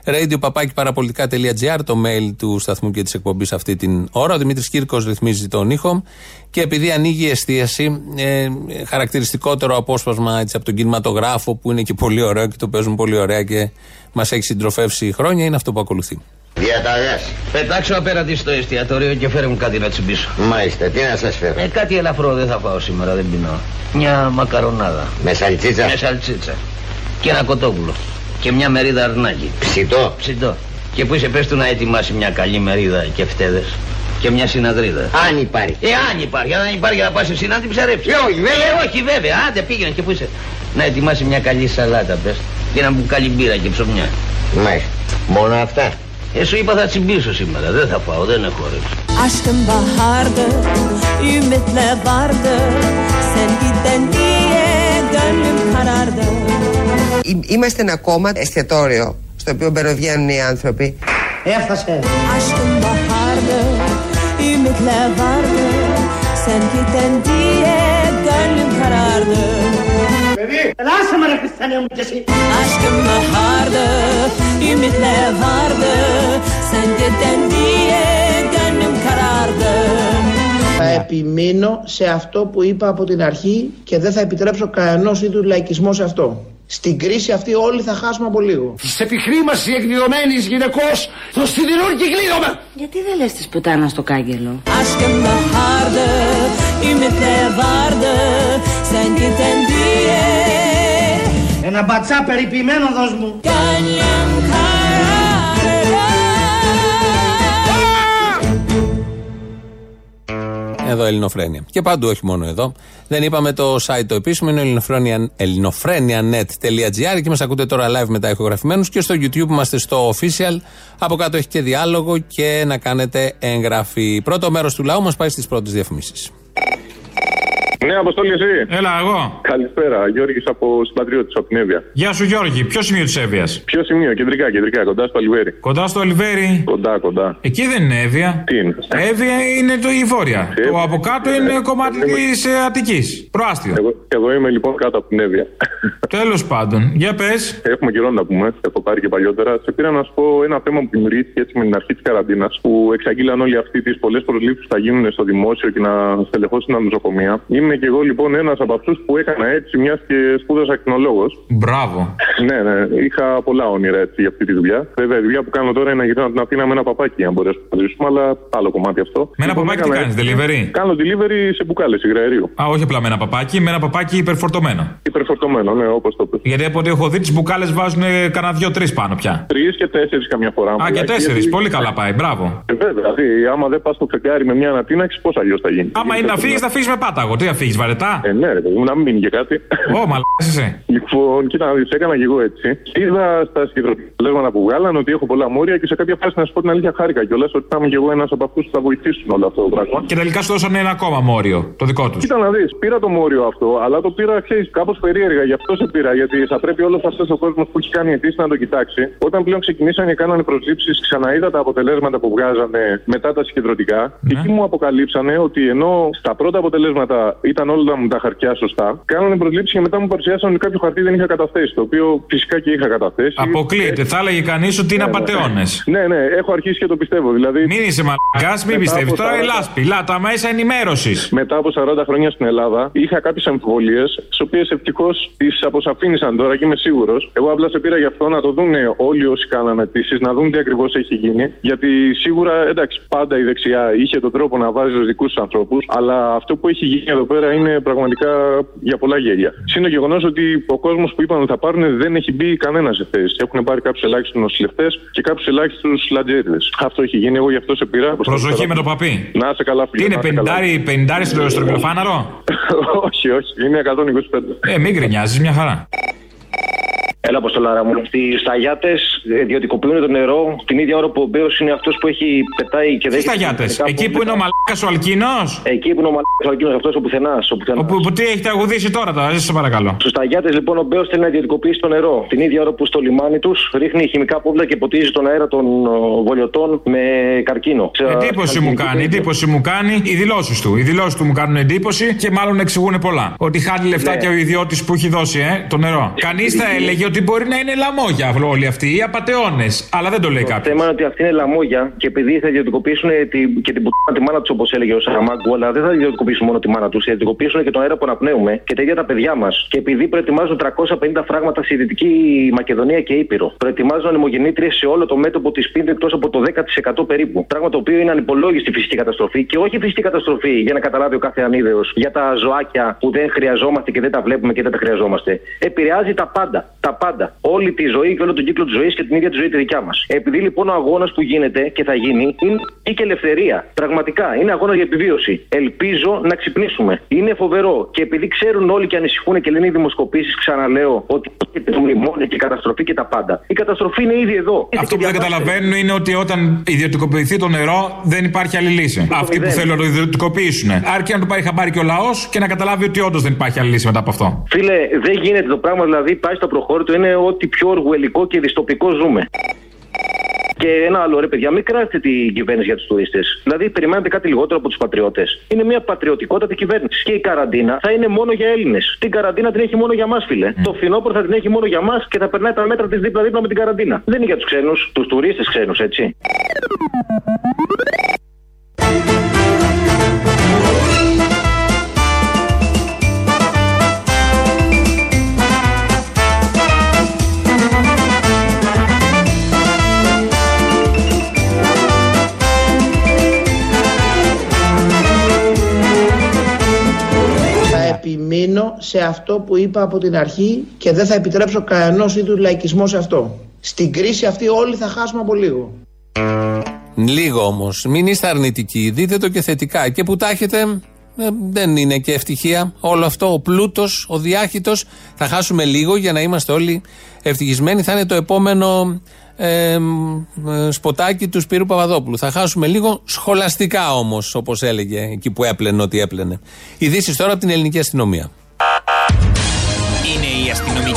Radio papakiparapolitica.gr, το mail του σταθμού και της εκπομπής αυτή την ώρα. Ο Δημήτρης Κύρκος ρυθμίζει τον ήχο. Και επειδή ανοίγει η εστίαση, ε, χαρακτηριστικότερο απόσπασμα έτσι, από τον κινηματογράφο που είναι και πολύ ωραίο και το παίζουν πολύ ωραία και μας έχει συντροφεύσει χρόνια, είναι αυτό που ακολουθεί. Διαταγάς. Πετάξω απέναντι στο εστιατόριο και φέρε μου κάτι να τσιμπήσω. Μάλιστα, τι να σας φέρω. Ε, κάτι ελαφρό δεν θα φάω σήμερα, δεν πεινώ. Μια μακαρονάδα. Με σαλτσίτσα. Με σαλτσίτσα. Και ένα κοτόπουλο. Και μια μερίδα αρνάκι. Ψητό. Ψητό. Και που είσαι πες του να ετοιμάσει μια καλή μερίδα και φτέδες. Και μια συναδρίδα. Αν υπάρχει. Ε, αν υπάρχει. Αν υπάρχει να πας εσύ να την ψαρέψεις. Ε, όχι, βέβαια. Ε, όχι, βέβαια. Άντε πήγαινε και που είσαι. Να ετοιμάσει μια καλή σαλάτα πες. Και ένα μπουκάλι μπύρα και ψωμιά. Μάλιστα. Μόνο αυτά. Ε, σου είπα θα τσιμπήσω σήμερα. Δεν θα πάω, δεν έχω όρεξη. Aşkım bahardı, ümitle vardı Sen giden diye gönlüm karardı Εί- Είμαστε ένα κόμμα εστιατόριο στο οποίο μπεροβγαίνουν οι άνθρωποι. Έφτασε. Aşkım bahardı, ümitle vardı Sen giden diye gönlüm karardı Παιδί, ελάσε με ρε Χριστιανέ μου κι εσύ. Aşkım bahardı, ümitle vardı Sen giden diye gönlüm karardı Θα επιμείνω σε αυτό που είπα από την αρχή και δεν θα επιτρέψω κανένας είδους λαϊκισμό σε αυτό. Στην κρίση αυτή όλοι θα χάσουμε από λίγο. Της επιχρήμασης εκδηλωμένης γυναικός στο σιδηρούν και κλείνομαι. Γιατί δεν λες της πουτάνας στο κάγκελο; Aşkım bahardı, ümitle vardı Sen giden diye Ένα μπατσά περιποιημένο δώσ' μου. Εδώ Ελληνοφρένια. Και παντού, όχι μόνο εδώ. Δεν είπαμε το site το επίσημο, είναι ελληνοφρένια- ελληνοφρένια.net.gr και μας ακούτε τώρα live μετά ηχογραφημένους και στο YouTube είμαστε στο official. Από κάτω έχει και διάλογο και να κάνετε εγγραφή. Πρώτο μέρος του λαού μας πάει στις πρώτες διαφημίσεις. Ναι, Αποστόλη, εσύ. Έλα, εγώ. Καλησπέρα. Γιώργης από Συμπατριώτης, από την Εύβοια. Γεια σου, Γιώργη. Ποιο σημείο της Εύβοιας; Ποιο σημείο, κεντρικά, κεντρικά, κοντά στο Αλιβέρι. Κοντά στο Ολιβέρι. Κοντά, κοντά. Εκεί δεν είναι Εύβοια. Τι είναι; Εύβοια είναι το η βόρεια. Ε, Το από κάτω είναι κομμάτι της Αττικής. Προάστιο. Εγώ, εγώ είμαι λοιπόν κάτω από την Εύβοια. *laughs* Τέλος πάντων, για πες. Έχουμε καιρό να πούμε, σε έχω πάρει και παλιότερα. Σε πήρα να σου πω ένα θέμα που δημιουργήθηκε έτσι με την αρχή της καραντίνας, που εξαγγείλαν όλοι αυτοί τις πολλές προσλήψεις που θα γίνουν στο δημόσιο και να στελεχώσουν τα νοσοκομεία. Είμαι και εγώ λοιπόν ένας από αυτούς που έκανα έτσι, μιας και σπούδασα ακτινολόγος. Μπράβο. Ναι, ναι, είχα πολλά όνειρα έτσι για αυτή τη δουλειά. Βέβαια, η δουλειά που κάνω τώρα είναι να γυρνάω την Αθήνα με ένα παπάκι, αν μπορέσουμε να ζήσουμε, αλλά άλλο κομμάτι αυτό. Με ένα Λοιπόν, παπάκι τι έκανα κάνεις, έτσι. delivery; Κάνω delivery σε μπουκάλες υγραερίου. Α, όχι απλά με ένα παπάκι, με ένα παπάκι υπερφορτωμένο. Υπερφορτωμένο, ναι, όπως το πες. Γιατί από ό,τι έχω δει, τις μπουκάλες βάζουν κανένα δύο-τρεις πάνω πια. Τρεις και τέσσερις καμιά φορά. Α, και τέσσερις. Πολύ καλά πάει. Μπράβο. Ε, βέβαια, δηλαδή, άμα δεν πας στο ξεκάρι με μια ανατείναξη, πώς αλλιώς θα γίνει; Άμα είναι να φύγεις, θα φύγεις με πάταγο. Τι θα φύγεις, βαρετά; Ε, ναι, ρε, παιδί μου, να μην μείνει και κάτι. Ω, μαλάκας είσαι. Λοιπόν, κοίτα να δεις, έκανα και εγώ έτσι. Είδα στα συγκεντρωτικά που βγάλαν ότι έχω πολλά μόρια και σε κάποια φάση να σου πω την αλήθεια χάρηκα κιόλας ότι θα είμαι κι εγώ ένας από αυτούς που θα βοηθήσουν όλο αυτό το πράγμα. Και τελικά σου δώσανε ένα ακόμα μόριο, το δικό τους. Κοίτα να δεις, πήρα το μόριο αυτό, αλλά το πήρα, ξέρεις, κάπως περίεργα. Γι' αυτό σε πήρα, γιατί θα πρέπει όλος αυτός ο κόσμος που έχει κάνει αιτήσεις να το κοιτάξει. Όταν πλέον ξεκινήσαν και κάνανε προσλήψεις, ξαναείδα τα αποτελέσματα που βγάζανε μετά τα συγκεντρωτικά. Και εκεί μου αποκαλύψανε ότι ενώ στα πρώτα αποτελέσματα ήταν όλα μου τα χαρτιά σωστά, κάνανε προσλήψεις και μετά μου παρουσιάσαν ότι κάποιο χαρτί δεν είχα καταθέσει. Το οποίο φυσικά και είχα καταθέσει. Αποκλείεται. Θα έλεγε κανείς ότι είναι Ναι, ναι. απαταιώνες. Ναι, ναι, έχω αρχίσει και το πιστεύω. Δηλαδή, Μην είσαι μαλακάς, μην Μετά πιστεύεις. από Τώρα η 40 λάσπη, λά, τα μέσα ενημέρωσης. Μετά από 40 χρόνια στην Ελλάδα, είχα κάποιες αμφιβολίες, τις οποίες ευτυχώς τις αποσαφήνισαν τώρα και είμαι σίγουρος. Εγώ απλά σε πήρα γι' αυτό να το δουν όλοι όσοι κάνανε αιτήσεις, να δουν τι ακριβώς έχει γίνει. Γιατί σίγουρα, εντάξει, πάντα η δεξιά είχε τον τρόπο να βάζει του δικούς τους ανθρώπους, αλλά αυτό που έχει γίνει εδώ πέρα είναι πραγματικά για πολλά γέλια. Συν το γεγονός ότι ο κόσμος που είπαν ότι θα πάρουν δεν έχει μπει κανένα σε θέση. Έχουν πάρει κάποιους ελάχιστους νοσηλευτές και κάποιους ελάχιστους λατζέριδες. Αυτό έχει γίνει, εγώ γι' αυτό σε πήρα. Προσοχή με το παπί. Να είσαι καλά, Τι φίλε. είναι, να είσαι καλά. 50 50 στο στρογγυλοφάναρο. όχι, όχι, είναι 125. Ε, μην γκρινιάζεις, μια χαρά. Έλα, Αποστολάρα μου. Στι σταγιάτες ιδιωτικοποιούν το νερό την ίδια ώρα που ο Μπέος είναι αυτός που έχει πετάει και Τι δεν σταγιάτες, εκεί που είναι ο μαλάκας ο Αλκίνος; Εκεί που είναι ο μαλάκας ο Αλκίνος, αυτός ο πουθενάς. Ο πουθενάς. Που, που τι έχει τραγουδήσει τώρα, τώρα, σε παρακαλώ. Στους ταγιάτε, λοιπόν, ο Μπέος θέλει να ιδιωτικοποιήσει το νερό. Την ίδια ώρα που στο λιμάνι τους ρίχνει χημικά πόβλα και ποτίζει τον αέρα των ο, βολιωτών με καρκίνο. Εντύπωση μου κάνει, εντύπωση μου κάνει οι δηλώσεις του. Οι δηλώσεις του μου κάνουν εντύπωση και μάλλον εξηγούν πολλά. Ότι χάνει λεφτά Ναι. και ο ιδιώτης που έχει δώσει, ε, το νερό. Κανείς θα έλεγε ότι ότι μπορεί να είναι λαμόγια όλοι αυτοί, οι απαταιώνες. Αλλά δεν το λέει Το κάποιος. θέμα είναι ότι αυτή είναι λαμόγια και επειδή θα ιδιωτικοποιήσουν τη, και την πουτάνα τη μάνα τους, όπως έλεγε ο Σαραμάγκου, αλλά δεν θα ιδιωτικοποιήσουν μόνο τη μάνα τους, θα ιδιωτικοποιήσουν και τον αέρα που αναπνέουμε και τα ίδια τα παιδιά μας. Και επειδή προετοιμάζουν 350 φράγματα στη Δυτική Μακεδονία και Ήπειρο, προετοιμάζουν ανεμογεννήτριες σε όλο το μέτωπο της Πίντε εκτός από το 10% περίπου. Πράγμα το οποίο είναι ανυπολόγιστη φυσική καταστροφή και όχι φυσική καταστροφή για να καταλάβει ο κάθε ανίδεος για τα ζωάκια που δεν χρειαζόμαστε και δεν τα βλέπουμε και δεν τα χρειαζόμαστε. Επηρεάζει τα πάντα. Τα πάντα. Όλη τη ζωή και όλο τον κύκλο της ζωής και την ίδια τη ζωή τη δικιά μας. Επειδή λοιπόν ο αγώνας που γίνεται και θα γίνει είναι και ελευθερία. Πραγματικά είναι αγώνας για επιβίωση. Ελπίζω να ξυπνήσουμε. Είναι φοβερό και επειδή ξέρουν όλοι και ανησυχούν και λένε οι δημοσκοπήσεις, ξαναλέω ότι είναι το μνημόνιο και η καταστροφή και τα πάντα. Η καταστροφή είναι ήδη εδώ. Αυτό που δεν καταλαβαίνουν είναι ότι όταν ιδιωτικοποιηθεί το νερό δεν υπάρχει άλλη λύση. Αυτοί που μηδέν. θέλουν να το ιδιωτικοποιήσουν. Αρκεί να το πάρει χαμπάρι και ο λαός και να καταλάβει ότι όντως δεν υπάρχει άλλη λύση μετά από αυτό. Φίλε, δεν γίνεται το πράγμα, δηλαδή πάει στο προχώρητο, είναι ό,τι πιο οργουελικό και δυστοπικό ζούμε. Και ένα άλλο, ρε παιδιά, μην κράζετε την κυβέρνηση για τους τουρίστες. Δηλαδή, περιμένετε κάτι λιγότερο από τους πατριώτες. Είναι μια πατριωτικότατη κυβέρνηση. Και η καραντίνα θα είναι μόνο για Έλληνες. Την καραντίνα την έχει μόνο για μας, φίλε. Το φθινόπωρο θα την έχει μόνο για μας και θα περνάει τα μέτρα της δίπλα-δίπλα με την καραντίνα. Δεν είναι για τους ξένους, τους τουρίστες ξένους, έτσι. Επιμείνω σε αυτό που είπα από την αρχή και δεν θα επιτρέψω κανένας είδους λαϊκισμό σε αυτό. Στην κρίση αυτή όλοι θα χάσουμε από λίγο. Λίγο όμως. Μην είστε αρνητικοί. Δείτε το και θετικά. Και που τα έχετε, ε, δεν είναι και ευτυχία. Όλο αυτό, ο πλούτος, ο διάχυτος. Θα χάσουμε λίγο για να είμαστε όλοι ευτυχισμένοι. Θα είναι το επόμενο ε, ε, σποτάκι του Σπύρου Παπαδόπουλου. Θα χάσουμε λίγο σχολαστικά όμως, όπως έλεγε εκεί που έπλαινε ό,τι έπλαινε. Ειδήσεις τώρα από την ελληνική αστυνομία.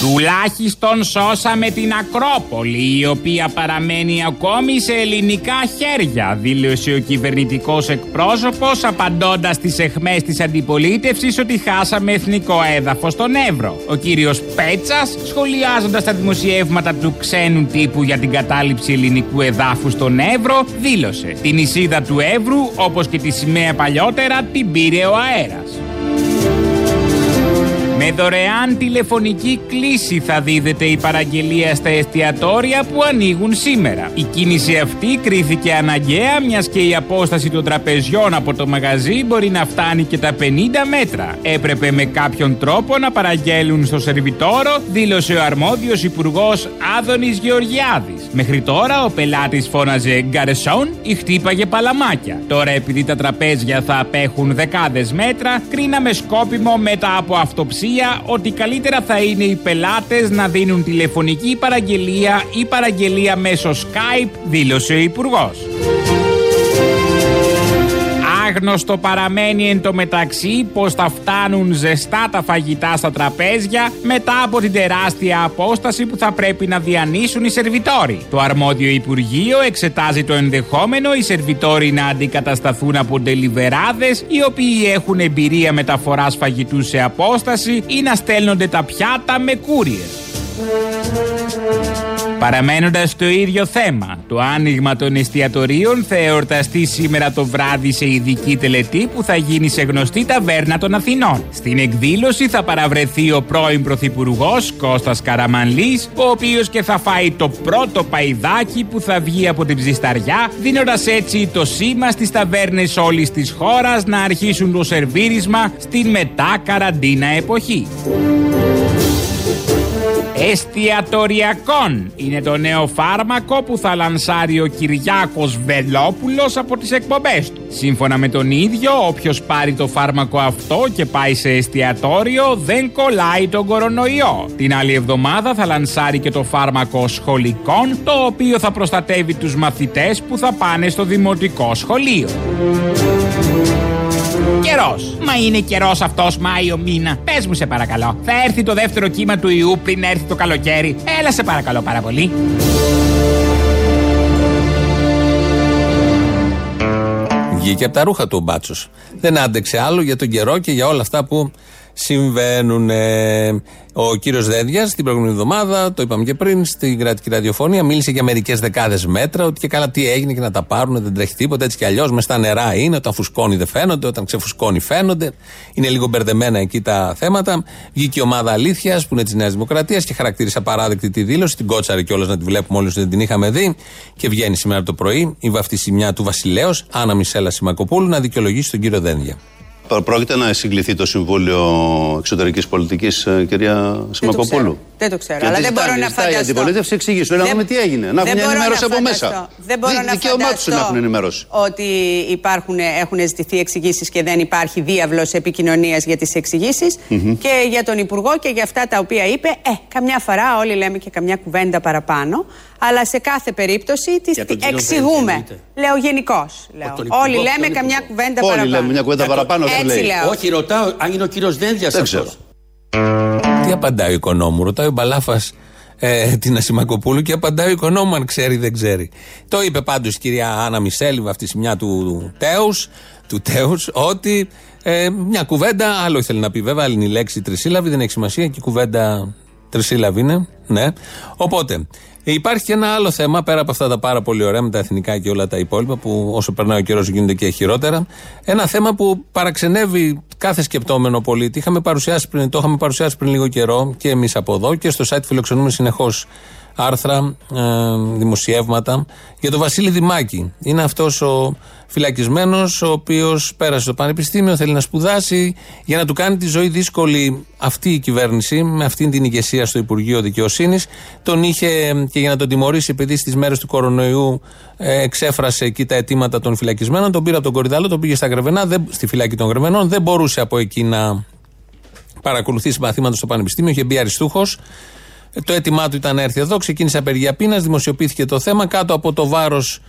Τουλάχιστον σώσαμε την Ακρόπολη, η οποία παραμένει ακόμη σε ελληνικά χέρια, δήλωσε ο κυβερνητικός εκπρόσωπος, απαντώντας στις εχμές της αντιπολίτευσης ότι χάσαμε εθνικό έδαφος στον Εύρο. Ο κύριος Πέτσας, σχολιάζοντας τα δημοσιεύματα του ξένου τύπου για την κατάληψη ελληνικού εδάφου στον Εύρο, δήλωσε: Την νησίδα του Εύρου, όπως και τη σημαία παλιότερα, την πήρε ο αέρας. Με δωρεάν τηλεφωνική κλίση θα δίδεται η παραγγελία στα εστιατόρια που ανοίγουν σήμερα. Η κίνηση αυτή κρίθηκε αναγκαία μιας και η απόσταση των τραπεζιών από το μαγαζί μπορεί να φτάνει και τα 50 μέτρα. Έπρεπε με κάποιον τρόπο να παραγγέλουν στο σερβιτόρο, δήλωσε ο αρμόδιος υπουργός Άδωνης Γεωργιάδης. Μέχρι τώρα ο πελάτης φώναζε γκαρεσόν ή χτύπαγε παλαμάκια. Τώρα επειδή τα τραπέζια θα απέχουν δεκάδες μέτρα, κρίναμε σκόπιμο μετά από αυτοψία ότι καλύτερα θα είναι οι πελάτες να δίνουν τηλεφωνική παραγγελία ή παραγγελία μέσω Skype, δήλωσε ο Υπουργός. Άγνωστο παραμένει εν τω μεταξύ πως θα φτάνουν ζεστά τα φαγητά στα τραπέζια μετά από την τεράστια απόσταση που θα πρέπει να διανύσουν οι σερβιτόροι. Το αρμόδιο Υπουργείο εξετάζει το ενδεχόμενο οι σερβιτόροι να αντικατασταθούν από ντελιβεράδες οι οποίοι έχουν εμπειρία μεταφοράς φαγητού σε απόσταση ή να στέλνονται τα πιάτα με courier. Παραμένοντας στο ίδιο θέμα, το άνοιγμα των εστιατορίων θα εορταστεί σήμερα το βράδυ σε ειδική τελετή που θα γίνει σε γνωστή ταβέρνα των Αθηνών. Στην εκδήλωση θα παραβρεθεί ο πρώην Πρωθυπουργός Κώστας Καραμανλής, ο οποίος και θα φάει το πρώτο παϊδάκι που θα βγει από την ψισταριά, δίνοντας έτσι το σήμα στις ταβέρνες όλης της χώρας να αρχίσουν το σερβίρισμα στην μετά καραντίνα εποχή. Εστιατοριακών είναι το νέο φάρμακο που θα λανσάρει ο Κυριάκος Βελόπουλος από τις εκπομπές του. Σύμφωνα με τον ίδιο, όποιος πάρει το φάρμακο αυτό και πάει σε εστιατόριο δεν κολλάει τον κορονοϊό. Την άλλη εβδομάδα θα λανσάρει και το φάρμακο σχολικών, το οποίο θα προστατεύει τους μαθητές που θα πάνε στο δημοτικό σχολείο. Καιρός. Μα είναι καιρός αυτός Μάιο μήνα. Πες μου σε παρακαλώ. Θα έρθει το δεύτερο κύμα του ιού πριν έρθει το καλοκαίρι. Έλα σε παρακαλώ πάρα πολύ. Βγήκε από τα ρούχα του ο Μπάτσος. Δεν άντεξε άλλο για τον καιρό και για όλα αυτά που συμβαίνουν. Ο κύριος Δένδιας την προηγούμενη εβδομάδα, το είπαμε και πριν, στην κρατική ραδιοφωνία, μίλησε για μερικές δεκάδες μέτρα, ότι και καλά τι έγινε και να τα πάρουν, δεν τρέχει τίποτα, έτσι κι αλλιώς μες στα νερά είναι, όταν φουσκώνει δεν φαίνονται, όταν ξεφουσκώνει φαίνονται. Είναι λίγο μπερδεμένα εκεί τα θέματα. Βγήκε η ομάδα Αλήθειας, που είναι της Νέας Δημοκρατίας και χαρακτήρισε απαράδεκτη τη δήλωση, την κότσαρε κιόλας να τη βλέπουμε όλοι δεν την είχαμε δει. Και βγαίνει σήμερα το πρωί η βαφτισιμιά του Βασιλέως, Άννα Μισέλα Σιμακοπούλου, να δικαιολογήσει τον κύριο Δένδια. Πρόκειται να συγκληθεί το Συμβούλιο Εξωτερικής Πολιτικής, κυρία Σιμακοπούλου; Δεν το ξέρω. Γιατί αλλά δεν ζητάει- μπορώ να ζητάει η φανταστώ. αντιπολίτευση εξηγήσει. Να Δεν- δούμε τι έγινε. Να δεν έχουν μπορώ ενημέρωση να από φανταστώ. μέσα. Δεν μπορώ Δι- να δικαίωμά τους φανταστώ είναι να έχουν ενημέρωση. Ότι υπάρχουν, έχουν ζητηθεί εξηγήσεις και δεν υπάρχει διάβλος επικοινωνίας για τις εξηγήσεις. Μμμ. Και για τον Υπουργό και για αυτά τα οποία είπε, ε, καμιά φορά όλοι λέμε και καμιά κουβέντα παραπάνω. Αλλά σε κάθε περίπτωση τις Για τον κύριο εξηγούμε. Βέλη, Λέω γενικώ. τον Όλοι Υπουργό, λέμε τον καμιά Υπουργό. κουβέντα Όλοι παραπάνω. λέμε μια κουβέντα Για το- παραπάνω, δεν Έτσι λέει. λέω. Όχι, ρωτάω αν είναι ο κύριος Δένδια Δεν αυτός. Ξέρω. Τι απαντάει ο οικονόμου, ρωτάει ο Μπαλάφας ε, την Ασημακοπούλου και απαντάει ο οικονόμου αν ξέρει ή δεν ξέρει. Το είπε πάντως η κυρία Άννα Μισέλ, αυτή η μια του Τέους, του Τέους, ότι ε, μια κουβέντα, άλλο ήθελε να πει βέβαια, άλλη είναι η λέξη τρισύλλαβη, δεν έχει σημασία και η κουβέντα τρισύλλαβη είναι, ναι. Οπότε, υπάρχει και ένα άλλο θέμα πέρα από αυτά τα πάρα πολύ ωραία με τα εθνικά και όλα τα υπόλοιπα που όσο περνάει ο καιρός γίνονται και χειρότερα. Ένα θέμα που παραξενεύει κάθε σκεπτόμενο πολίτη. Είχαμε παρουσιάσει πριν, το είχαμε παρουσιάσει πριν λίγο καιρό και εμείς από εδώ και στο site φιλοξενούμε συνεχώς άρθρα, ε, δημοσιεύματα για τον Βασίλη Δημάκη. Είναι αυτός ο φυλακισμένος, ο οποίος πέρασε στο Πανεπιστήμιο, θέλει να σπουδάσει για να του κάνει τη ζωή δύσκολη αυτή η κυβέρνηση, με αυτή την ηγεσία στο Υπουργείο Δικαιοσύνης. Τον είχε ε, και για να τον τιμωρήσει, επειδή στις μέρες του κορονοϊού ε, εξέφρασε εκεί τα αιτήματα των φυλακισμένων, τον πήρε από τον Κορυδάλο, τον πήγε στα Γρεβενά, δεν, στη φυλακή των Γρεβενών, δεν μπορούσε από εκεί να παρακολουθήσει μαθήματα στο Πανεπιστήμιο, είχε μπει αριστούχος. Το αίτημά του ήταν να έρθει εδώ, ξεκίνησε απεργία πείνας, δημοσιοποιήθηκε το θέμα κάτω από το βάρος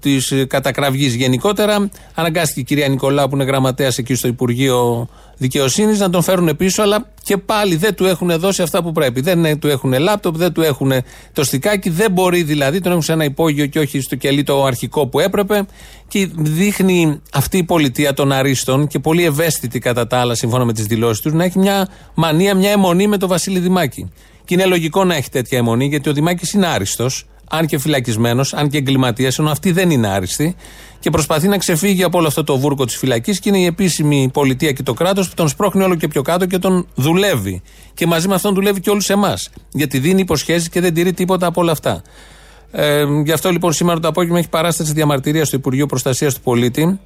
της κατακραυγής γενικότερα. Αναγκάστηκε η κυρία Νικολάου, που είναι γραμματέας εκεί στο Υπουργείο Δικαιοσύνης, να τον φέρουν πίσω, αλλά και πάλι δεν του έχουν δώσει αυτά που πρέπει. Δεν ε, του έχουν λάπτοπ, δεν του έχουν το στικάκι, δεν μπορεί δηλαδή, τον έχουν σε ένα υπόγειο και όχι στο κελί το αρχικό που έπρεπε. Και δείχνει αυτή η πολιτεία των αρίστων και πολύ ευαίσθητη κατά τα άλλα, σύμφωνα με τις δηλώσεις τους, να έχει μια μανία, μια αιμονή με τον Βασίλη Δημάκη. Και είναι λογικό να έχει τέτοια αιμονή, γιατί ο Δημάκης είναι άριστος, αν και φυλακισμένος, αν και εγκληματίας, ενώ αυτή δεν είναι άριστη. Και προσπαθεί να ξεφύγει από όλο αυτό το βούρκο της φυλακής και είναι η επίσημη πολιτεία και το κράτος που τον σπρώχνει όλο και πιο κάτω και τον δουλεύει. Και μαζί με αυτόν δουλεύει και όλους εμάς. Γιατί δίνει υποσχέσει και δεν τηρεί τίποτα από όλα αυτά. Ε, γι' αυτό λοιπόν σήμερα το απόγευμα έχει παράσταση διαμαρτυρία στο Υπουργείο Προστασίας του Πολίτη.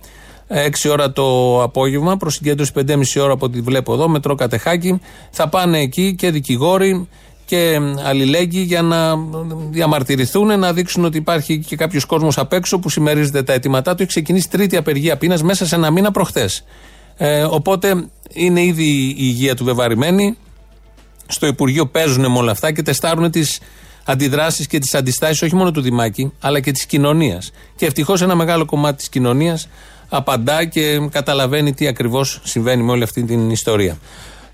6 ώρα το απόγευμα, προς συγκέντρωση 5,5 ώρα από ό,τι βλέπω εδώ, μετρό Κατεχάκη. Θα πάνε εκεί και δικηγόροι και αλληλέγγυοι για να διαμαρτυρηθούν, να δείξουν ότι υπάρχει και κάποιος κόσμος απ' έξω που συμμερίζεται τα αιτήματά του. Έχει ξεκινήσει τρίτη απεργία πείνας μέσα σε ένα μήνα προχθές. Ε, οπότε είναι ήδη η υγεία του βεβαρημένη. Στο Υπουργείο παίζουν με όλα αυτά και τεστάρουν τις αντιδράσεις και τις αντιστάσεις όχι μόνο του Δημάκη, αλλά και της κοινωνίας. Και ευτυχώς ένα μεγάλο κομμάτι της κοινωνίας απαντά και καταλαβαίνει τι ακριβώς συμβαίνει με όλη αυτή την ιστορία.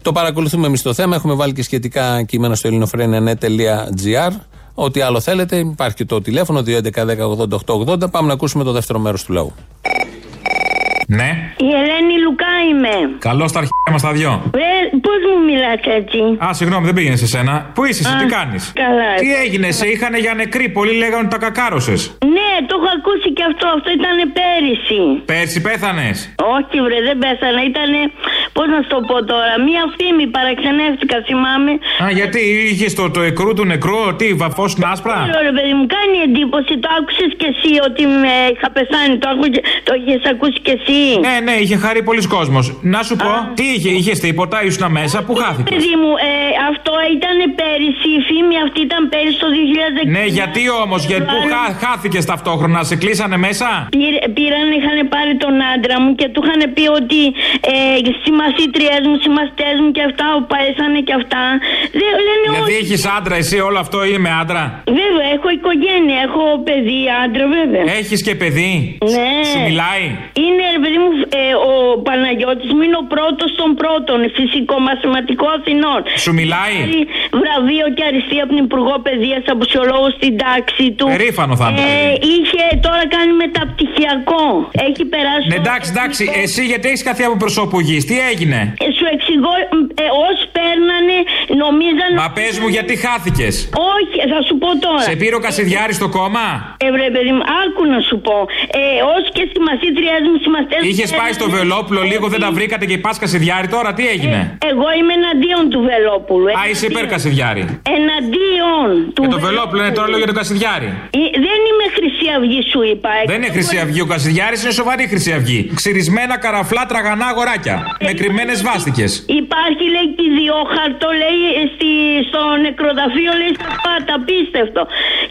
Το παρακολουθούμε εμείς το θέμα. Έχουμε βάλει και σχετικά κείμενα στο ελληνοφρένια.net.gr. Ό,τι άλλο θέλετε, υπάρχει και το τηλέφωνο 211-10-80-880. Πάμε να ακούσουμε το δεύτερο μέρος του λαού. Ναι. Η Ελένη Λουκά είμαι. Καλό στα αρχαία μας τα δυο. Βρε, πώς μου μιλάς έτσι; Α, συγγνώμη, δεν πήγαινε σε σένα. Πού είσαι, εσύ, Α, τι κάνεις; καλά. Τι έγινε, σε είχαν για νεκρή. Πολλοί λέγανε ότι τα κακάρωσες. Ναι, το έχω ακούσει και αυτό. Αυτό ήταν πέρυσι. Πέρσι πέθανες; Όχι, βρε, δεν πέθανα. Ήταν, πώς να σου το πω τώρα, μία φήμη παραξενεύτηκα, θυμάμαι. Α, γιατί είχες το, το εκρού του νεκρού, τι, βαφώσουν άσπρα; Ξέρω, ρε παιδί μου, κάνει εντύπωση. Το άκουσες κι εσύ ότι με είχα πεθάνει. Το, άκου, το είχες ακούσει κι εσύ. Ναι, ναι, είχε χαρεί πολλοί κόσμος. Να σου πω, τι είχε, είχε τίποτα, ήσουν μέσα, που χάθηκες; Παιδί μου, ε, αυτό ήταν πέρυσι. Η φήμη αυτή ήταν πέρυσι το 2019. Ναι, γιατί όμως, γιατί που χά, χάθηκες ταυτόχρονα, σε κλείσανε μέσα; Πήρ, πήραν, είχαν πάρει τον άντρα μου και του είχαν πει ότι ε, στη μαθήτριέ μου, συμμαθητές μου και αυτά που παέσανε και αυτά. Δεν λένε Δηλαδή όχι. έχεις άντρα, εσύ όλο αυτό είμαι άντρα; Βέβαια, έχω οικογένεια, έχω παιδί, άντρα, βέβαια. Έχεις και παιδί; Ναι. Σου μιλάει; Είναι, ρε παιδί μου, ε, ο Παναγιώτης μου είναι ο πρώτος των πρώτων, φυσικό-μαθηματικό Αθηνών. Σου μιλάει; Έχει βραβείο και αριστεία από την Υπουργό Παιδείας από σιολόγο στην τάξη του. Περήφανο θα είναι το Ε, παιδί. είχε τώρα κάνει μεταπτυχιακό. Έχει περάσει. Ναι, εντάξει, εντάξει. Εσύ γιατί έχεις καθίσει από προσώπου γη, τι έγινε; Ε, Σου εξηγώ, ε, όσοι παίρνανε, νομίζαν. Μα πες μου γιατί χάθηκες; Όχι, θα σου πω τώρα. Σε πήρε ο Κασιδιάρης στο κόμμα; Ε, βρε, παιδί μου, άκου να σου πω. Ε, όσοι και στη μαθήτριά μου, συμμαθητέ. Είχες πάει στο Βελόπουλο λίγο, δεν τα βρήκατε και πας Κασιδιάρη τώρα, τι έγινε; Εγώ είμαι εναντίον του Βελόπουλου. Α, είσαι υπέρ Κασιδιάρη. Εναντίον του Και το Βελόπουλο είναι τώρα λέω για τον Κασιδιάρη. Ε, Δεν είμαι Χρυσή Αυγή, σου είπα. Δεν είναι Χρυσή Αυγή, ο Κασιδιάρης είναι σοβαρή Χρυσή Αυγή. Ξυρισμένα καραφλά τραγανά αγοράκια. Με κρυμμένες βάστικε. Υπάρχει, λέει, και ιδιόχαρτο, λέει, στη, στο νεκροταφείο, λέει, στα πάτα. Απίστευτο.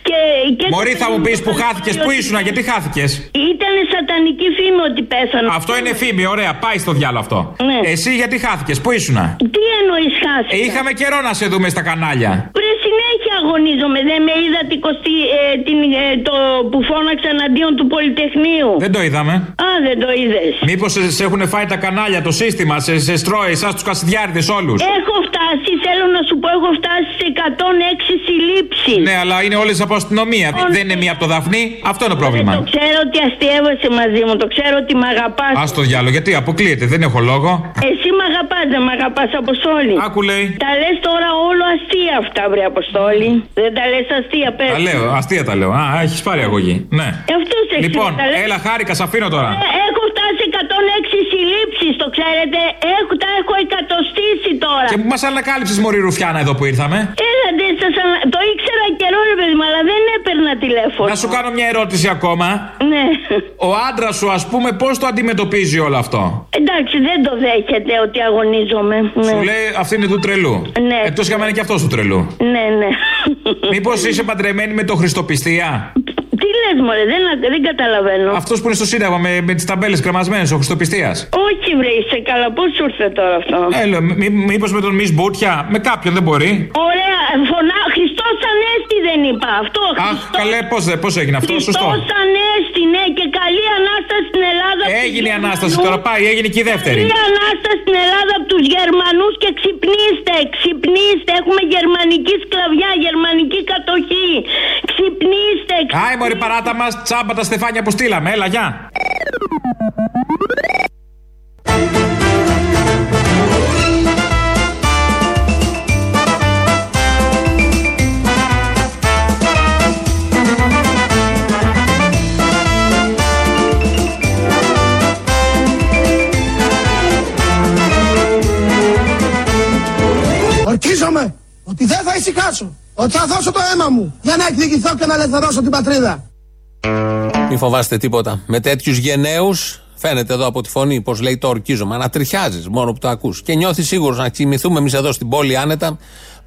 Και, και Μωρή θα μου πεις που χάθηκες, πού ήσουν, γιατί χάθηκες; Ήταν σατανική φήμη ότι πέθανε. Αυτό είναι φήμη, ωραία, πάει στο διάλογο αυτό. Ναι. Εσύ γιατί χάθηκες, πού ήσουν. Τι εννοείς χάσει. Ε, είχαμε καιρό να σε δούμε στα κανάλια. Βρε συνέχεια αγωνίζομαι. Δεν με είδα την, κοστή, ε, την, ε, το που φώναξα εναντίον του Πολυτεχνείου. Δεν το είδαμε. Α, δεν το είδες. Μήπως σε, σε έχουν φάει τα κανάλια, το σύστημα, σε, σε στρώει, εσάς τους Κασιδιάριδες όλους. Έχω φτάσει, θέλω να σου πω, έχω φτάσει σε 106 συλλήψεις. Ναι, αλλά είναι όλες από αστυνομία. Δεν είναι μία από το Δαφνί. Αυτό είναι το πρόβλημα. Το ξέρω ότι αστείευεσαι μαζί μου, το ξέρω ότι μ' αγαπάς. Α το διάλογο, γιατί αποκλείεται, δεν έχω λόγο. Εσύ μ' αγαπάς, δεν μ' αγαπάς, Αποστόλη. Άκου λέει. Τα λες τώρα όλο αστεία αυτά, βρε Αποστόλη. Δεν τα λες αστεία, πες. Τα λέω, αστεία τα λέω. Α, έχεις πάρει αγωγή. Ναι. Αυτός σε Λοιπόν, τα λες. έλα χάρηκα, σ' αφήνω τώρα. Ε, Έχω φτάσει 106 συλλήψει, το ξέρετε. Έχω, τα έχω εκατοστήσει τώρα. Και που μας ανακάλυψες Μωρή Ρουφιάνα εδώ που ήρθαμε. Έλατε, σας ανα- το ήξερα καιρό, ρε παιδί μου, αλλά δεν έπαιρνα τηλέφωνο. Να σου κάνω μια ερώτηση ακόμα. Ναι. Ο άντρας σου, ας πούμε, πώς το αντιμετωπίζει όλο αυτό; Εντάξει, δεν το δέχεται ότι αγωνίζομαι. Ναι. Σου λέει αυτή είναι του τρελού. Ναι. Εκτός για μένα είναι και αυτός του τρελού. Ναι, ναι. Μήπως είσαι παντρεμένη με το Χριστοπιστία; Τι λες μωρέ, δεν, δεν καταλαβαίνω. Αυτός που είναι στο Σύνταγμα με, με τις ταμπέλες κρεμασμένες, ο Χριστοπιστίας. Όχι βρε, είσαι καλά, πώς σου ήρθε τώρα αυτό; Έλα, μήπως με τον Μη Μπούτια, με κάποιον δεν μπορεί. Ωραία, φωνά, Χριστός Ανέστη δεν είπα αυτό. Αχ, καλέ, πώς πώς έγινε αυτό, σωστό. Χριστός Ανέστη, ναι, και καλή Ανάσταση στην Ελλάδα. από τους Έγινε η Ανάσταση, Γερμανούς. τώρα πάει, έγινε και η δεύτερη. Καλή Ανάσταση στην Ελλάδα από τους Γερμανούς και ξυπνήστε, ξυπνήστε. Έχουμε γερμανική σκλαβιά, γερμανική κατοχή. Ξυπνήστε, Άι, μωρή παράτα μας, τσάμπα τα στεφάνια που στείλαμε, έλα, γεια. Ορκίζομαι ότι δεν θα ησυχάσω. Ότι θα δώσω το αίμα μου για να εκδικηθώ και να ελευθερώσω την πατρίδα. Μην φοβάστε τίποτα. Με τέτοιους γενναίους, φαίνεται εδώ από τη φωνή, πώ λέει το ορκίζομαι, ανατριχιάζεις μόνο που το ακούς. Και νιώθεις σίγουρος να κοιμηθούμε εμείς εδώ στην πόλη άνετα,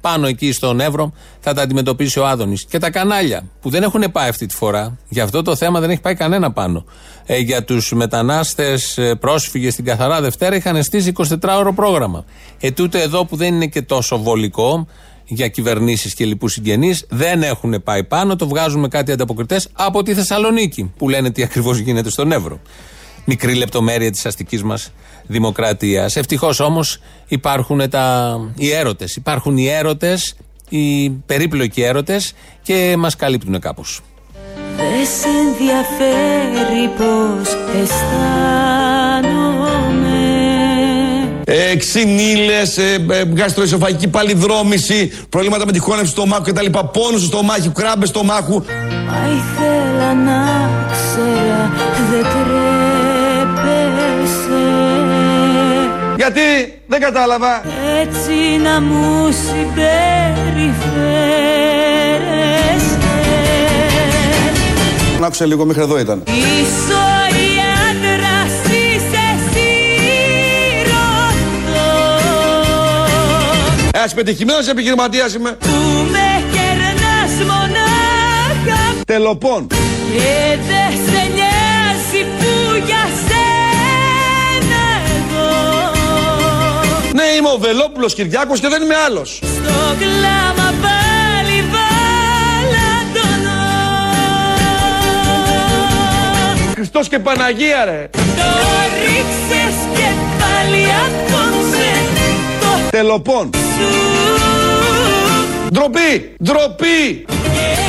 πάνω εκεί στον Εύρο, θα τα αντιμετωπίσει ο Άδωνης. Και τα κανάλια που δεν έχουν πάει αυτή τη φορά, για αυτό το θέμα δεν έχει πάει κανένα πάνω. Ε, για τους μετανάστες πρόσφυγες στην Καθαρά Δευτέρα είχαν στήσει 24ωρο πρόγραμμα. Ε, τούτο εδώ που δεν είναι και τόσο βολικό, για κυβερνήσεις και λοιπούς συγγενείς δεν έχουν πάει πάνω. Το βγάζουν με κάτι ανταποκριτές από τη Θεσσαλονίκη που λένε τι ακριβώς γίνεται στον Εύρο. Μικρή λεπτομέρεια της αστικής μας δημοκρατίας. Ευτυχώς όμως υπάρχουν τα... οι έρωτες. Υπάρχουν οι έρωτες, οι περίπλοκοι έρωτες και μας καλύπτουν κάπως. Δεν σε ενδιαφέρει πως αισθάνομαι ξυνήλε, ε, γαστροεσοφαγική παλιδρόμηση, προβλήματα με τη χώνευση του στομάχου κτλ. Πόνους στο στομάχι, κράμπες στομάχου. Μα ήθελα να ξέρα δεν τρέπεσαι Γιατί δεν κατάλαβα. Έτσι να μου συμπεριφέρεσαι Να άκουσα λίγο μέχρι εδώ ήταν. Ίσο η άντρας είσαι εσύ ρωτώ Ένα πετυχημένος επιχειρηματίας είμαι. Που με κερνάς μονάχα Τελοπών. Και δεν σε νοιάζει που για σένα Ναι, είμαι ο Βελόπουλος Κυριάκος και δεν είμαι άλλος. Στο κλάμα πάλι βάλαντονό Χριστός και Παναγία ρε. Το ρίξες και πάλι απόψε Το Τελοπών. σου Ντροπή, ντροπή. Και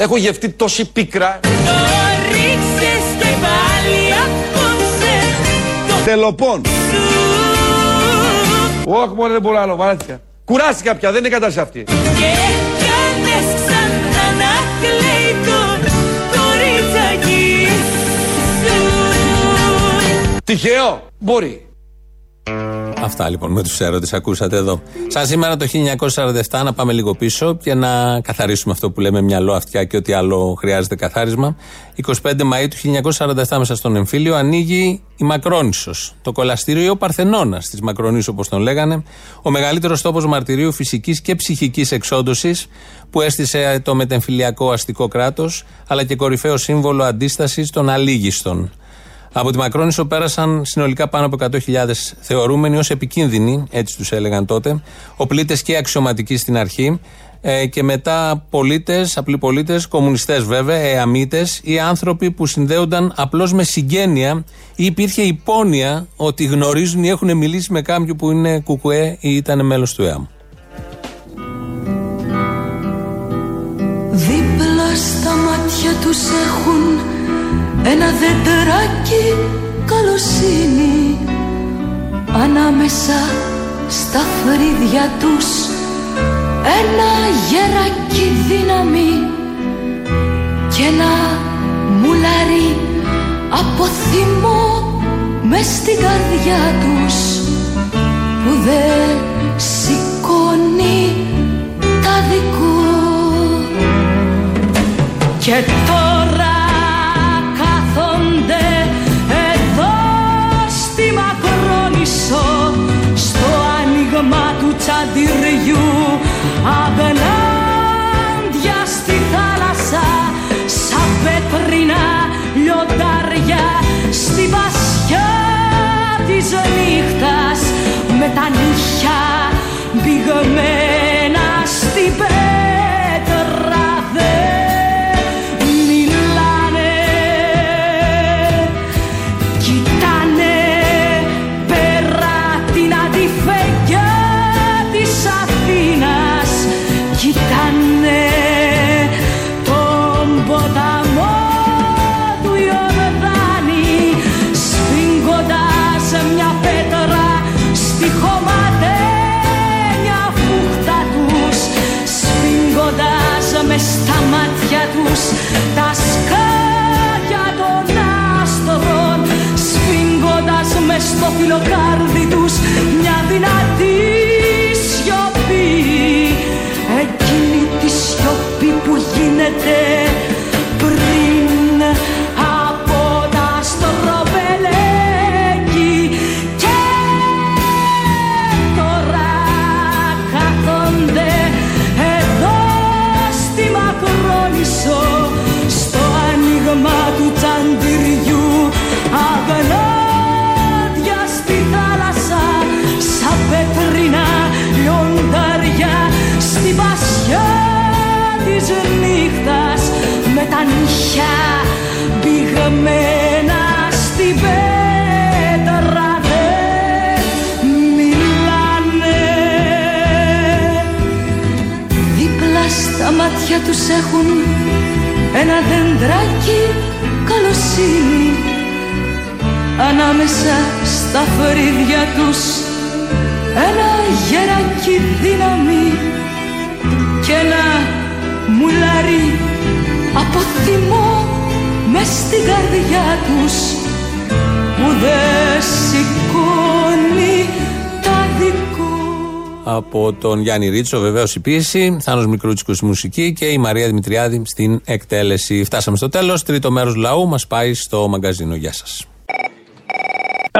Έχω γευτεί τόση πίκρα. Το ρίξες και πάλι απόψε Το Τελοπών. σου Όχι μόνο δεν μπορώ άλλο, βαρέθηκα. Κουράστηκα πια, δεν είναι η κατάσταση αυτή. Και κάνες ξανά να κλαίει το κοριτσάκι σου Τυχαίο, μπορεί. Αυτά λοιπόν με τους έρωτε, ακούσατε εδώ. Σαν σήμερα το 1947, να πάμε λίγο πίσω και να καθαρίσουμε αυτό που λέμε μυαλό, αυτιά και ό,τι άλλο χρειάζεται καθάρισμα. 25 Μαου του 1947, μέσα στον εμφύλιο, ανοίγει η Μακρόνισος. Το κολαστήριο ή ο Παρθενώνας της Μακρονήσου, όπως τον λέγανε. Ο μεγαλύτερος τόπος μαρτυρίου φυσικής και ψυχικής εξόντωσης που έστησε το μετεμφυλιακό αστικό κράτος, αλλά και κορυφαίο σύμβολο αντίστασης των αλήγιστων. Από τη Μακρόνισο πέρασαν συνολικά πάνω από 100.000 θεωρούμενοι ως επικίνδυνοι, έτσι τους έλεγαν τότε, οπλίτε και αξιωματικοί στην αρχή. Ε, και μετά πολίτες, απλοί πολίτες, κομμουνιστές βέβαια, εαμίτες ή άνθρωποι που συνδέονταν απλώς με συγγένεια ή υπήρχε υπόνοια ότι γνωρίζουν ή έχουν μιλήσει με κάποιον που είναι κουκουέ ή ήταν μέλος του ΕΑΜ. Δίπλα στα μάτια τους έχουν ένα δεντεράκι καλοσύνη Ανάμεσα στα φρύδια τους ένα γεράκι δύναμη και ένα μουλάρι από θυμό μες στην καρδιά τους που δεν σηκώνει τα δικό. Και τώρα λιοντάρια στη βασιά της νύχτας. Με τα νύχια μπηγμένα και ένα μουλάρι από θυμό μες στην καρδιά τους που δεν σηκώνει τα δικό Από τον Γιάννη Ρίτσο, βεβαίως η πίεση. Θάνος Μικρούτσικος στη μουσική και η Μαρία Δημητριάδη στην εκτέλεση. Φτάσαμε στο τέλος. Τρίτο μέρος λαού μας πάει στο μαγκαζίνο. Γεια σας.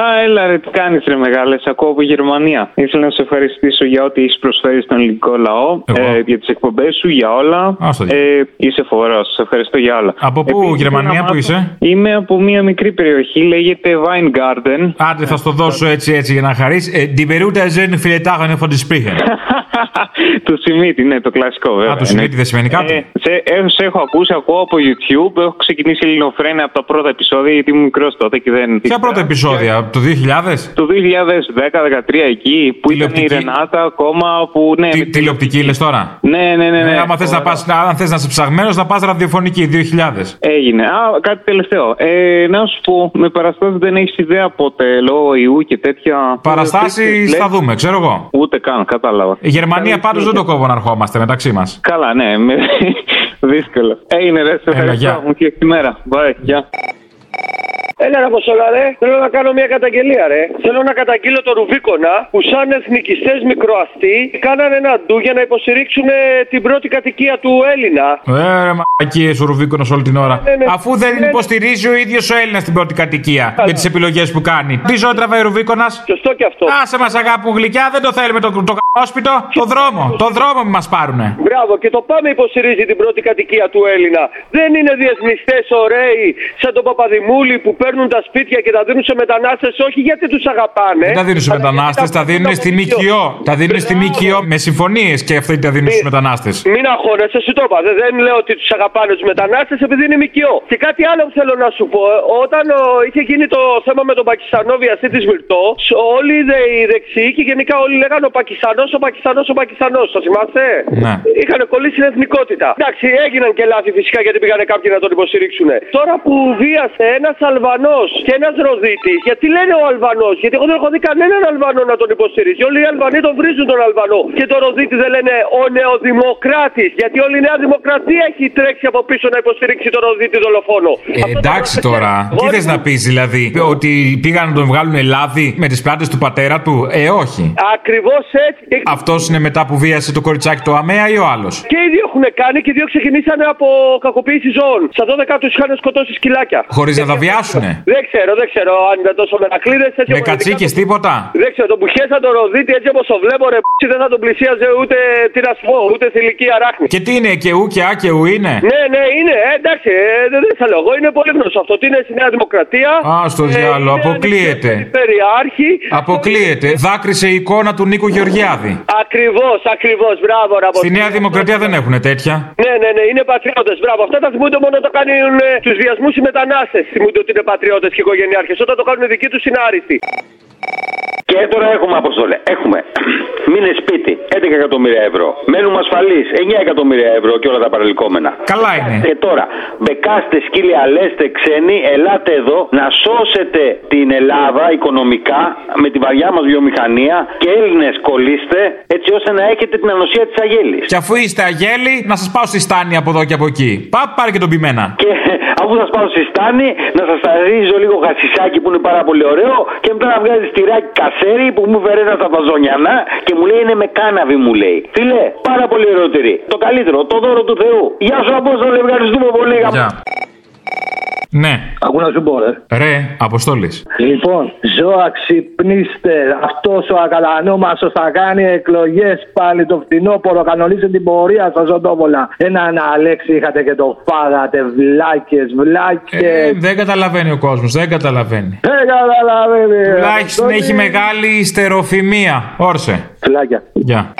Α, έλα ρε, τι κάνεις ρε μεγάλε. Σε ακούω από Γερμανία. Ήθελα να σε ευχαριστήσω για ό,τι έχεις προσφέρει στον ελληνικό λαό, ε, για τις εκπομπές σου, για όλα. Άστο, ε, είσαι φοβερός. Σε ευχαριστώ για όλα. Από πού, Επίσης, Γερμανία, να πού μάθω- είσαι; Είμαι από μια μικρή περιοχή, λέγεται Weingarten. Άντε, θα στο δώσω έτσι έτσι για να χαρείς. Die Beruta sind viele Tage von die Sprechen. *laughs* του Σιμίτη, ναι, το κλασικό βέβαια. Α, του Σιμίτη δεν σημαίνει κάτι. Ε, σε, ε, σε έχω ακούσει, ακούω από YouTube. Έχω ξεκινήσει ελληνοφρένια από τα πρώτα επεισόδια γιατί ήμουν μικρός τότε και δεν. Ποια πρώτα επεισόδια, το 2000? Το 2010-2013 εκεί που ήταν η Ρενάτα ακόμα που. Ναι, Τι, τηλεοπτική λες τώρα; ναι, ναι, ναι. ναι. Ε, άμα θες να πας, αν θες να είσαι ψαγμένος, να πας ραδιοφωνική 2000. Έγινε. Α, κάτι τελευταίο. Ε, να σου πω, με παραστάσεις δεν έχεις ιδέα πότε λόγω ιού και τέτοια. Παραστάσεις Λες- θα δούμε, ξέρω εγώ. Ούτε καν, κατάλαβα. Η Γερμανία πάντως δεν το κόβω να ερχόμαστε μεταξύ μας. Καλά, ναι, με... *laughs* δύσκολο. Έγινε ρε, σε ευχαριστώ. γεια. Μου και μέρα. Bye, γεια. Έλα να Αποστολά, ρε. Θέλω να κάνω μια καταγγελία, ρε. Θέλω να καταγγείλω το Ρουβίκονα που, σαν εθνικιστές μικροαστοί, κάνανε ένα ντου για να υποστηρίξουν ε, την πρώτη κατοικία του Έλληνα. Ε, ρε μαλακίες ο Ρουβίκονο όλη την ώρα. Ναι, ναι. Αφού δεν Ναι, ναι. υποστηρίζει ο ίδιος ο Έλληνας την πρώτη κατοικία με τις επιλογές που κάνει. Τι ζωή τραβάει ο Ρουβίκονας; Σωστό και αυτό. Άσε μας αγάπη γλυκιά, δεν το θέλουμε το, το καπόσπιτο. Το δρόμο. Το δρόμο μας πάρουνε. Μπράβο, και το πάμε υποστηρίζει την πρώτη κατοικία του Έλληνα. Δεν είναι διεθνιστές ωραίοι σαν τον Παπαδημούλη που παίρνουν τα σπίτια και τα δίνουν σε μετανάστες, όχι γιατί τους αγαπάνε. Δεν τα δίνουν στου αλλά γιατί μετανάστες, τα δίνουν στη ΜΚΟ. Τα δίνουν στη ΜΚΟ με συμφωνίες και αυτοί τα δίνουν στους μετανάστες. Μην αγχώνεσαι, σου το είπα. Δεν, δεν λέω ότι τους αγαπάνε τους μετανάστες επειδή είναι ΜΚΟ. Και κάτι άλλο που θέλω να σου πω. Όταν ο, είχε γίνει το θέμα με τον Πακιστανό βιαστή της Μυρτό, όλοι οι, δε, οι δεξιοί και γενικά όλοι λέγανε ο Πακιστανός, ο Πακιστανός, ο Πακιστανός. Το θυμάστε; Ναι. Είχαν κολλήσει την εθνικότητα. Εντάξει, έγιναν και λάθη φυσικά γιατί πήγανε κάποιοι να τον υποστηρίξουν. Τώρα που βίασε ένα Αλβανό και ένας Ροδίτης, γιατί λένε ο Αλβανός, γιατί εγώ δεν έχω δει κανέναν Αλβανό να τον υποστηρίζει. Όλοι οι Αλβανοί τον βρίζουν τον Αλβανό. Και τον Ροδίτη δεν λένε ο νεοδημοκράτης. Γιατί όλη η Νέα Δημοκρατία έχει τρέξει από πίσω να υποστηρίξει τον Ροδίτη δολοφόνο. Ε, εντάξει τώρα. Τι θες να πεις δηλαδή, ότι πήγαν να τον βγάλουν λάδι με τις πλάτες του πατέρα του; Ε, όχι. Ακριβώς έτσι. Και- Αυτός είναι μετά που βίασε το κοριτσάκι το αμαία ή ο άλλος; Και οι δύο έχουν κάνει και οι δύο ξεκινήσανε από κακοποίηση ζώων. Στα 12 τους είχαν σκοτώσει σκυλάκια. Χωρίς να τα βιάσουνε. Δεν ξέρω, δεν ξέρω αν ήταν τόσο μερακλείδε. Με κατσίκες τίποτα. Δεν ξέρω, τον πουχέσα τον Ροδίτη έτσι όπως το βλέπω, ρε π***, δεν θα τον πλησίαζε ούτε τι να σου πω, ούτε θηλυκή αράχνη. Και τι είναι, και ου και α και ου είναι; Ναι, ναι, είναι, ε, εντάξει, ε, δεν, δεν θα λέω εγώ, είναι πολύ γνωστό αυτό. Τι είναι στη Νέα Δημοκρατία; Α, στο διάλογο, αποκλείεται. Περιάρχη. Αποκλείεται. Δάκρυσε η εικόνα του Νίκου Γεωργιάδη. Ακριβώς, ακριβώς, μπράβο, ρε Στη Νέα Δημοκρατία δεν έχουν τέτοια. Ναι, ναι, ναι, είναι πατριώτες. Μπράβο. Αυτά τα θυμούνται μόνο όταν κάνουν τους βιασμούς οι μετανάστες. Θυμούνται ότι είναι πατριώτε και οικογενειάρχες. Όταν το κάνουν δικοί τους είναι άριστοι. Και τώρα έχουμε αποστολέ. Έχουμε *clears throat* μήνε σπίτι, 11 εκατομμύρια ευρώ. Μένουμε ασφαλείς, 9 εκατομμύρια ευρώ και όλα τα παρελκόμενα. Καλά είναι. Και τώρα, μπεκάστε, σκύλια, λέστε, ξένοι, ελάτε εδώ να σώσετε την Ελλάδα οικονομικά με τη βαριά μας βιομηχανία και Έλληνες κολλήστε έτσι ώστε να έχετε την ανοσία της Αγέλης. Και αφού είστε αγέλοι, να σας πάω στη στάνη από εδώ και από εκεί. Πά, πάρε και τον πειμένα. Και *laughs* αφού σας πάω στη στάνη, να σας ταρίζω λίγο γασισάκι που είναι πάρα πολύ ωραίο και μετά να βγάζεις τυράκι κασέρι που μου φέρε ένα στα βαζόνιανα και μου λέει είναι με κάναβι μου λέει. Φίλε, πάρα πολύ ωραίο τυρί. Το καλύτερο, το δώρο του Θεού. Γεια σου Απόστολε, ευχαριστούμε πολύ. Γεια. Ναι. Ακού να σου πω, ρε. Ρε, Αποστόλης. Λοιπόν, ζώα ξυπνήστε. Αυτός ο ακατανόμαστο θα κάνει εκλογές πάλι το φθινόπωρο. Κανονίστε την πορεία σα, Ζωτόβολα. Έναν Αλέξη είχατε και το φάγατε. Βλάκες, βλάκες. Ε, δεν καταλαβαίνει ο κόσμος, δεν καταλαβαίνει. Δεν καταλαβαίνει. Τουλάχιστον έχει μεγάλη ιστεροφημία. Όρσε. Φυλάκια. Γεια.